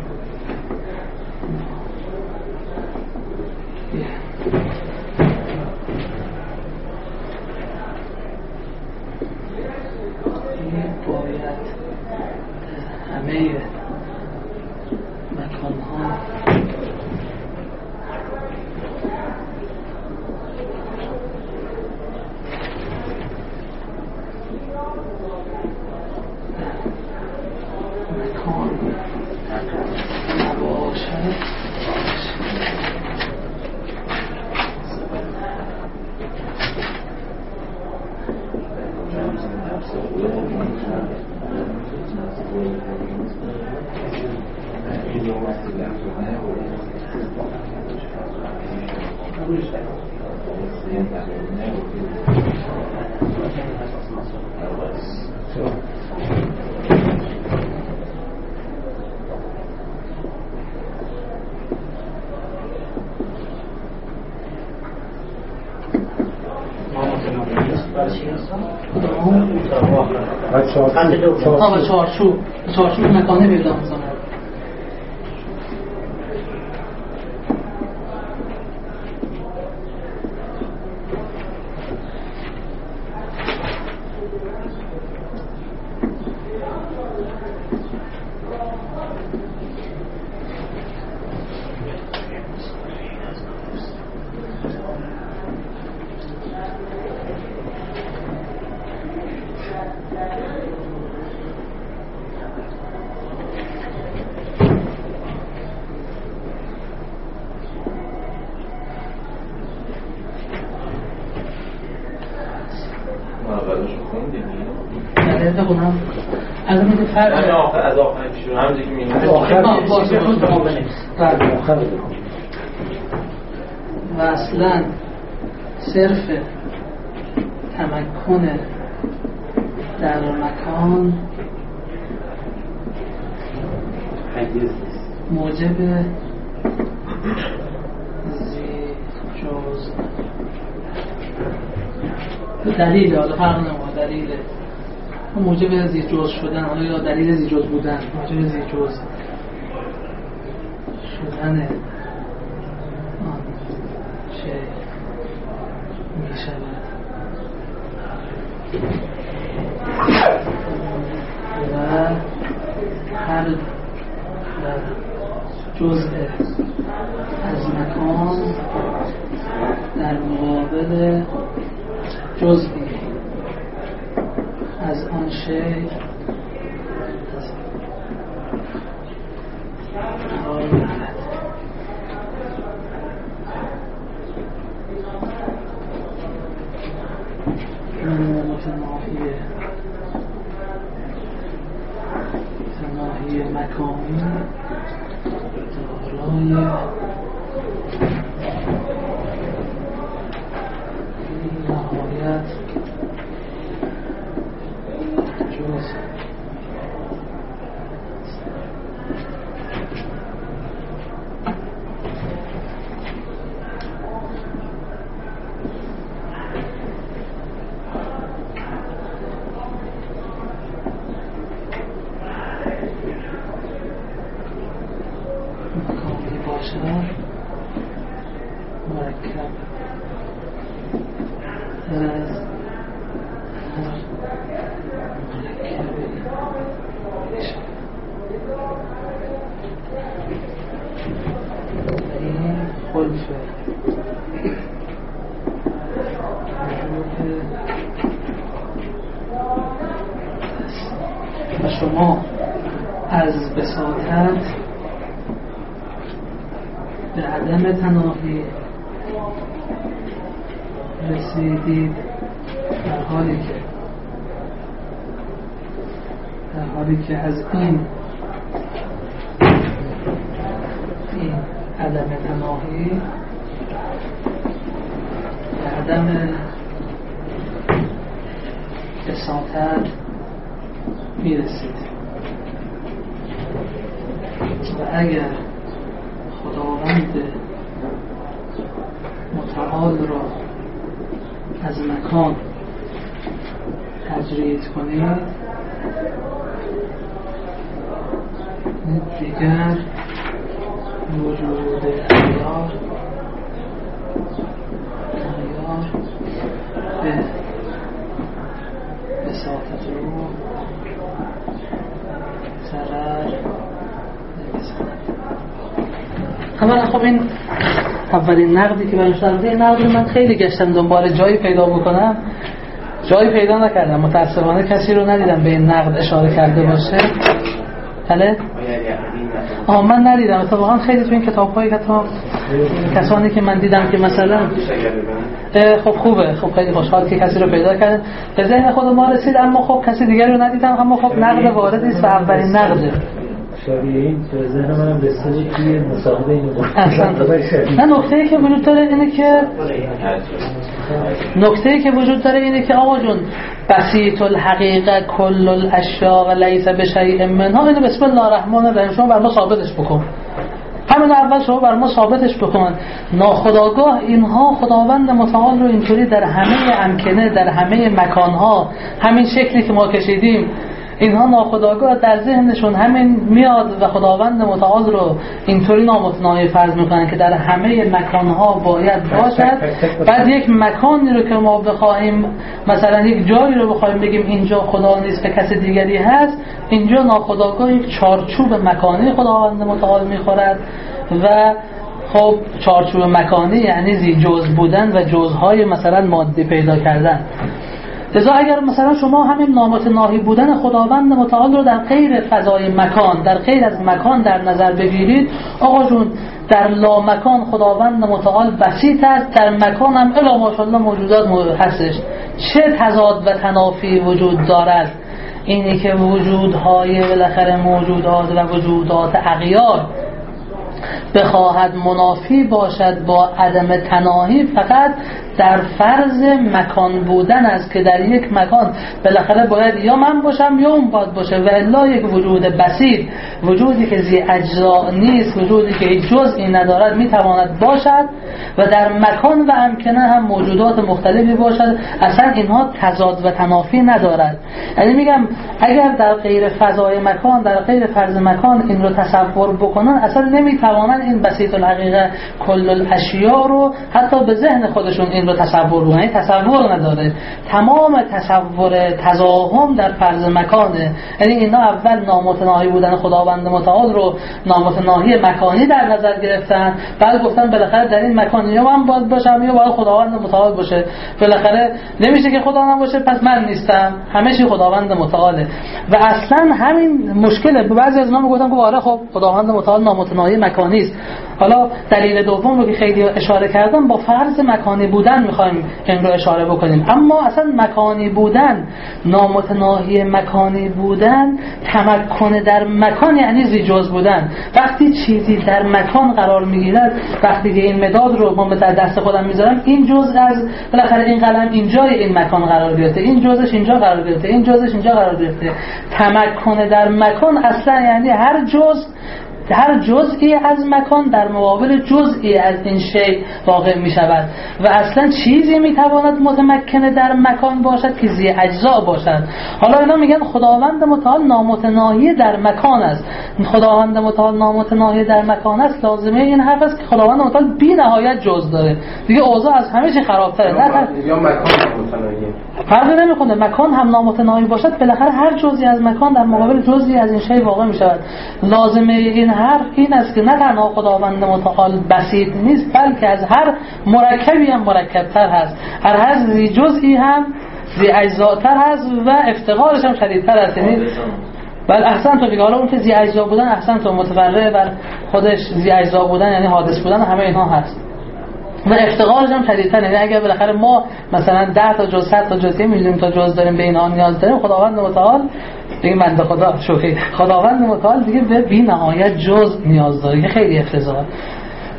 چارچوب چارچوب مکانه پیدا می‌کنه اولش خوندیم بله بخونم از میگه من فرق آخر از آخر شروع همونجا که می‌نویسه. آه، باشه خود رو بنویس. بله. آخر بکن و اصلا صرف تمکن در مکان حیز موجب زی جز دلیل حالا فرق نمونه دلیل. موجب زی جز شدن حالا یا دلیل زی جز بودن. موجب زی جز شدن. چه می و هر در جزء از مکان در مقابل جزئی از آن شی متناهی مکانی. اولا خب این اولین نقدی که براش دارم این نقد من خیلی گشتم دنبال جایی پیدا بکنم. جایی پیدا نکردم. متاسفانه کسی رو ندیدم به این نقد اشاره کرده باشه. بله. آها من ندیدم. اتفاقا خیلی تو این کتاب های حتی کسانی که من دیدم که مثلا خب خوبه. خب خیلی خوشحال که کسی رو پیدا کردن به ذهن خود ما رسید اما خب کسی دیگری رو ندیدم. اما خب نقد واردی است و اولین نقده. این به نه نکته ای که وجود داره اینه که نکته ای که وجود داره اینه که آقا جون بسیط الحقیقه کل الاشیا و لیس به شیء منها اینو بسم الله الرحمن الرحیم شما بر ما ثابتش بکن. همین اول شما بر ما ثابتش بکن. ناخداگاه اینها خداوند متعال رو اینطوری در همه امکنه در همه مکانها همین شکلی که ما کشیدیم اینها ناخداگاه در ذهنشون همین میاد و خداوند متعال رو اینطوری نامتناهی فرض می‌کنن که در همه مکانها باید باشد. بعد یک مکانی رو که ما بخواهیم مثلا یک جایی رو بخواهیم بگیم اینجا خدا نیست و کس دیگری هست اینجا ناخداگاه یک چارچوب مکانی خداوند متعال می‌خورد و خب چارچوب مکانی یعنی زی جز بودن و جزهای مثلا مادی پیدا کردن. لذا اگر مثلا شما همین نامتناهی بودن خداوند متعال رو در غیر فضای مکان در غیر از مکان در نظر بگیرید آقا جون در لامکان خداوند متعال بسیط است در مکان هم الا ماشاءالله موجودات مو- هستش. چه تضاد و تنافی وجود دارد؟ اینی که وجودهای بالاخره موجودات و وجودات اغیار بخواهد منافی باشد با عدم تناهی فقط در فرض مکان بودن است که در یک مکان بالاخره باید یا من باشم یا اون باید باشه. و الا یک وجود بسیط وجودی که زی اجزا نیست وجودی که هیچ جزئی ندارد می‌تواند باشد و در مکان و امکنه هم موجودات مختلفی باشد. اصلا اینها تضاد و تنافی ندارد. یعنی میگم اگر در غیر فضای مکان در غیر فرض مکان این رو تصور بکنن اصلا نمی‌توانن این بسیط الحقیقه کل الاشیا رو حتی به ذهن خودشون این رو تصور یعنی تصور نداره. تمام تصور تزاهم در فرض مکانه یعنی اینا اول نامتناهی بودن خداوند متعال رو نامتناهی مکانی در نظر گرفتن. بعد گفتن بالاخره در این مکان یا من باید باشم یا باید خداوند متعال باشه. بالاخره نمیشه که خدا نباشه پس من نیستم. همه چی خداوند متعاله. و اصلا همین مشکله بعضی از ما می‌گفتن که آره خب خداوند متعال نامتناهی مکانی است. حالا دلیل دوم رو که خیلی اشاره کردم با فرض مکانی بودن می‌خوایم این رو اشاره بکنیم. اما اصلا مکانی بودن نامتناهی مکانی بودن تمکن در مکان یعنی زیجاز بودن. وقتی چیزی در مکان قرار می‌گیرد وقتی که این مداد رو ما در دست خودم می‌ذارم این جزء از بالاخره این قلم اینجای این مکان قرار گرفته. این جزش اینجا قرار گرفته. این جزش اینجا قرار گرفته. تمکن در مکان اصلا یعنی هر جزء هر جزئی از مکان در مقابل جزئی از این شی واقع می شود و اصلا چیزی می تواند متمکن در مکان باشد که زی اجزا باشد. حالا اینا میگن خداوند متعال نامتناهی در مکان است. خداوند متعال نامتناهی در مکان است. لازمه این حرف است که خداوند متعال بی نهایت جز داره. دیگه اوضاع از همه چی خرابتره. نه یا مکان فرقی نمی‌کنه. مکان هم نامتناهی باشد. بالاخره هر جزئی از مکان در مقابل جزئی از این شی واقع می شود لازمه این حرف این است که نه تنها خداوند متعال بسیط نیست بلکه از هر مرکبی هم مرکبتر هست. هر هر جزئی هم زی اجزاتر هست و افتقارش هم شدیدتر هست یعنی بل احسن تو حالا اون که زی اجزا بودن احسن تو متفرع بر خودش زی اجزا بودن یعنی حادث بودن همه اینها هست. و افتقارش هم شدیدتر یعنی اگر بالاخره ما مثلا 10 تا جز 100 تا جز 1 میلیون تا جز داریم به اینها نیاز داریم خداوند متعال دیگه بنده خدا شوخی. خداوند متعال دیگه به بی نهایت جز نیاز داره. خیلی افتضاح.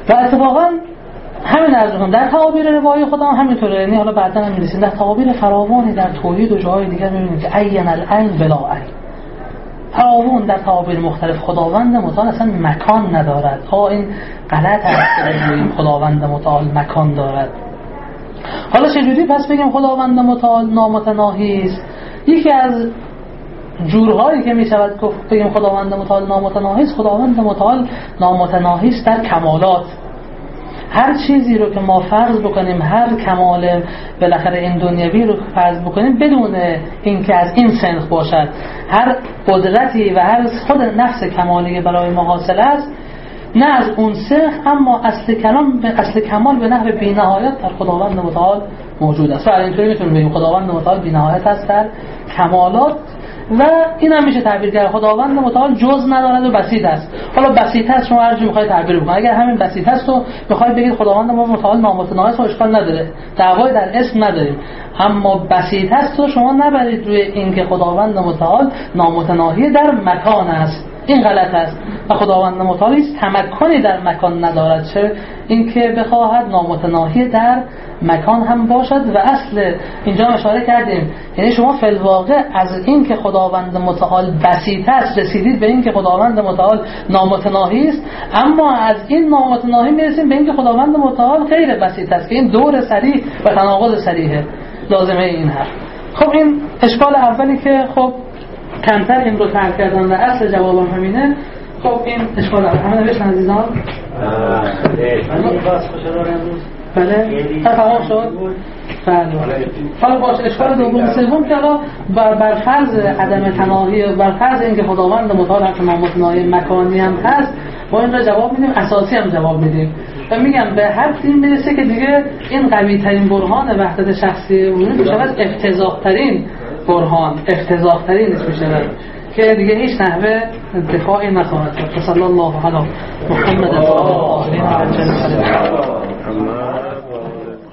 و اتفاقا همین عرض می‌کنم در تعابیر روایی خدا هم همینطوره. یعنی حالا بعدا هم می‌رسیم. در تعابیر فراوانی در توحید و جاهای دیگر می‌بینیم که عین العین بلا عین. فراوون در تعابیر مختلف خداوند متعال اصلا مکان ندارد. ها این غلط است که بگوییم خداوند متعال مکان دارد. حالا چجوری؟ پس بگیم خداوند متعال نامتناهی است. یکی از جورهایی که می شود گفت بگیم خداوند متعال نامتناهی است خداوند متعال نامتناهی است در کمالات. هر چیزی رو که ما فرض بکنیم هر کمال بالاخره این دنیوی رو فرض بکنیم بدون اینکه از این سنخ باشد. هر قدرتی و هر خود نفس کمالی برای ما حاصل است نه از اون سنخ اما اصل کلام به اصل کمال به نحو بی‌نهایت در خداوند متعال موجود است. و اینطوری می‌تونیم بگیم خداوند متعال بی‌نهایت است در کمالات و این هم میشه تعبیر کرد. خداوند متعال جز ندارد و بسیط است. حالا بسیط است شما هر می‌خواید تعبیر بکنید اگر همین بسیط است و بخواید بگید خداوند ما متعال نامتناهی است اشکال نداره. دعوای در اسم نداریم اما بسیط است و شما نبرید روی اینکه خداوند متعال نامتناهی در مکان است. این غلط است. و خداوند متعال تمکنی در مکان ندارد. چه؟ اینکه بخواهد نامتناهی در مکان هم باشد و اصل اینجا اشاره کردیم یعنی شما فلواقع از این که خداوند متعال بسیط است رسیدید به این که خداوند متعال نامتناهی است اما از این نامتناهی می‌رسیم به این که خداوند متعال غیر بسیط است که این دور سریع و تناقض سریحه لازمه این حرف خب این اشکال اولی که خب کمتر این رو ترک کردن و اصل جوابم همینه خب این اشکال اول همه نوشتن عزیزان بله. تمام شد. بله. حالا باش اشکال دوم سوم که حالا بر, بر فرض عدم تناهی بر فرض اینکه خداوند متعال که متناهی مکانی هم هست با این را جواب میدیم اساسی هم جواب میدیم. و میگم به هر تیم می‌رسه که دیگه این قوی ترین برهان وحدت شخصی وجود بشود افتضاح ترین برهان افتضاح ترین شود که دیگه هیچ نحوه دفاعی نخواهد کرد. صلی الله علی محمد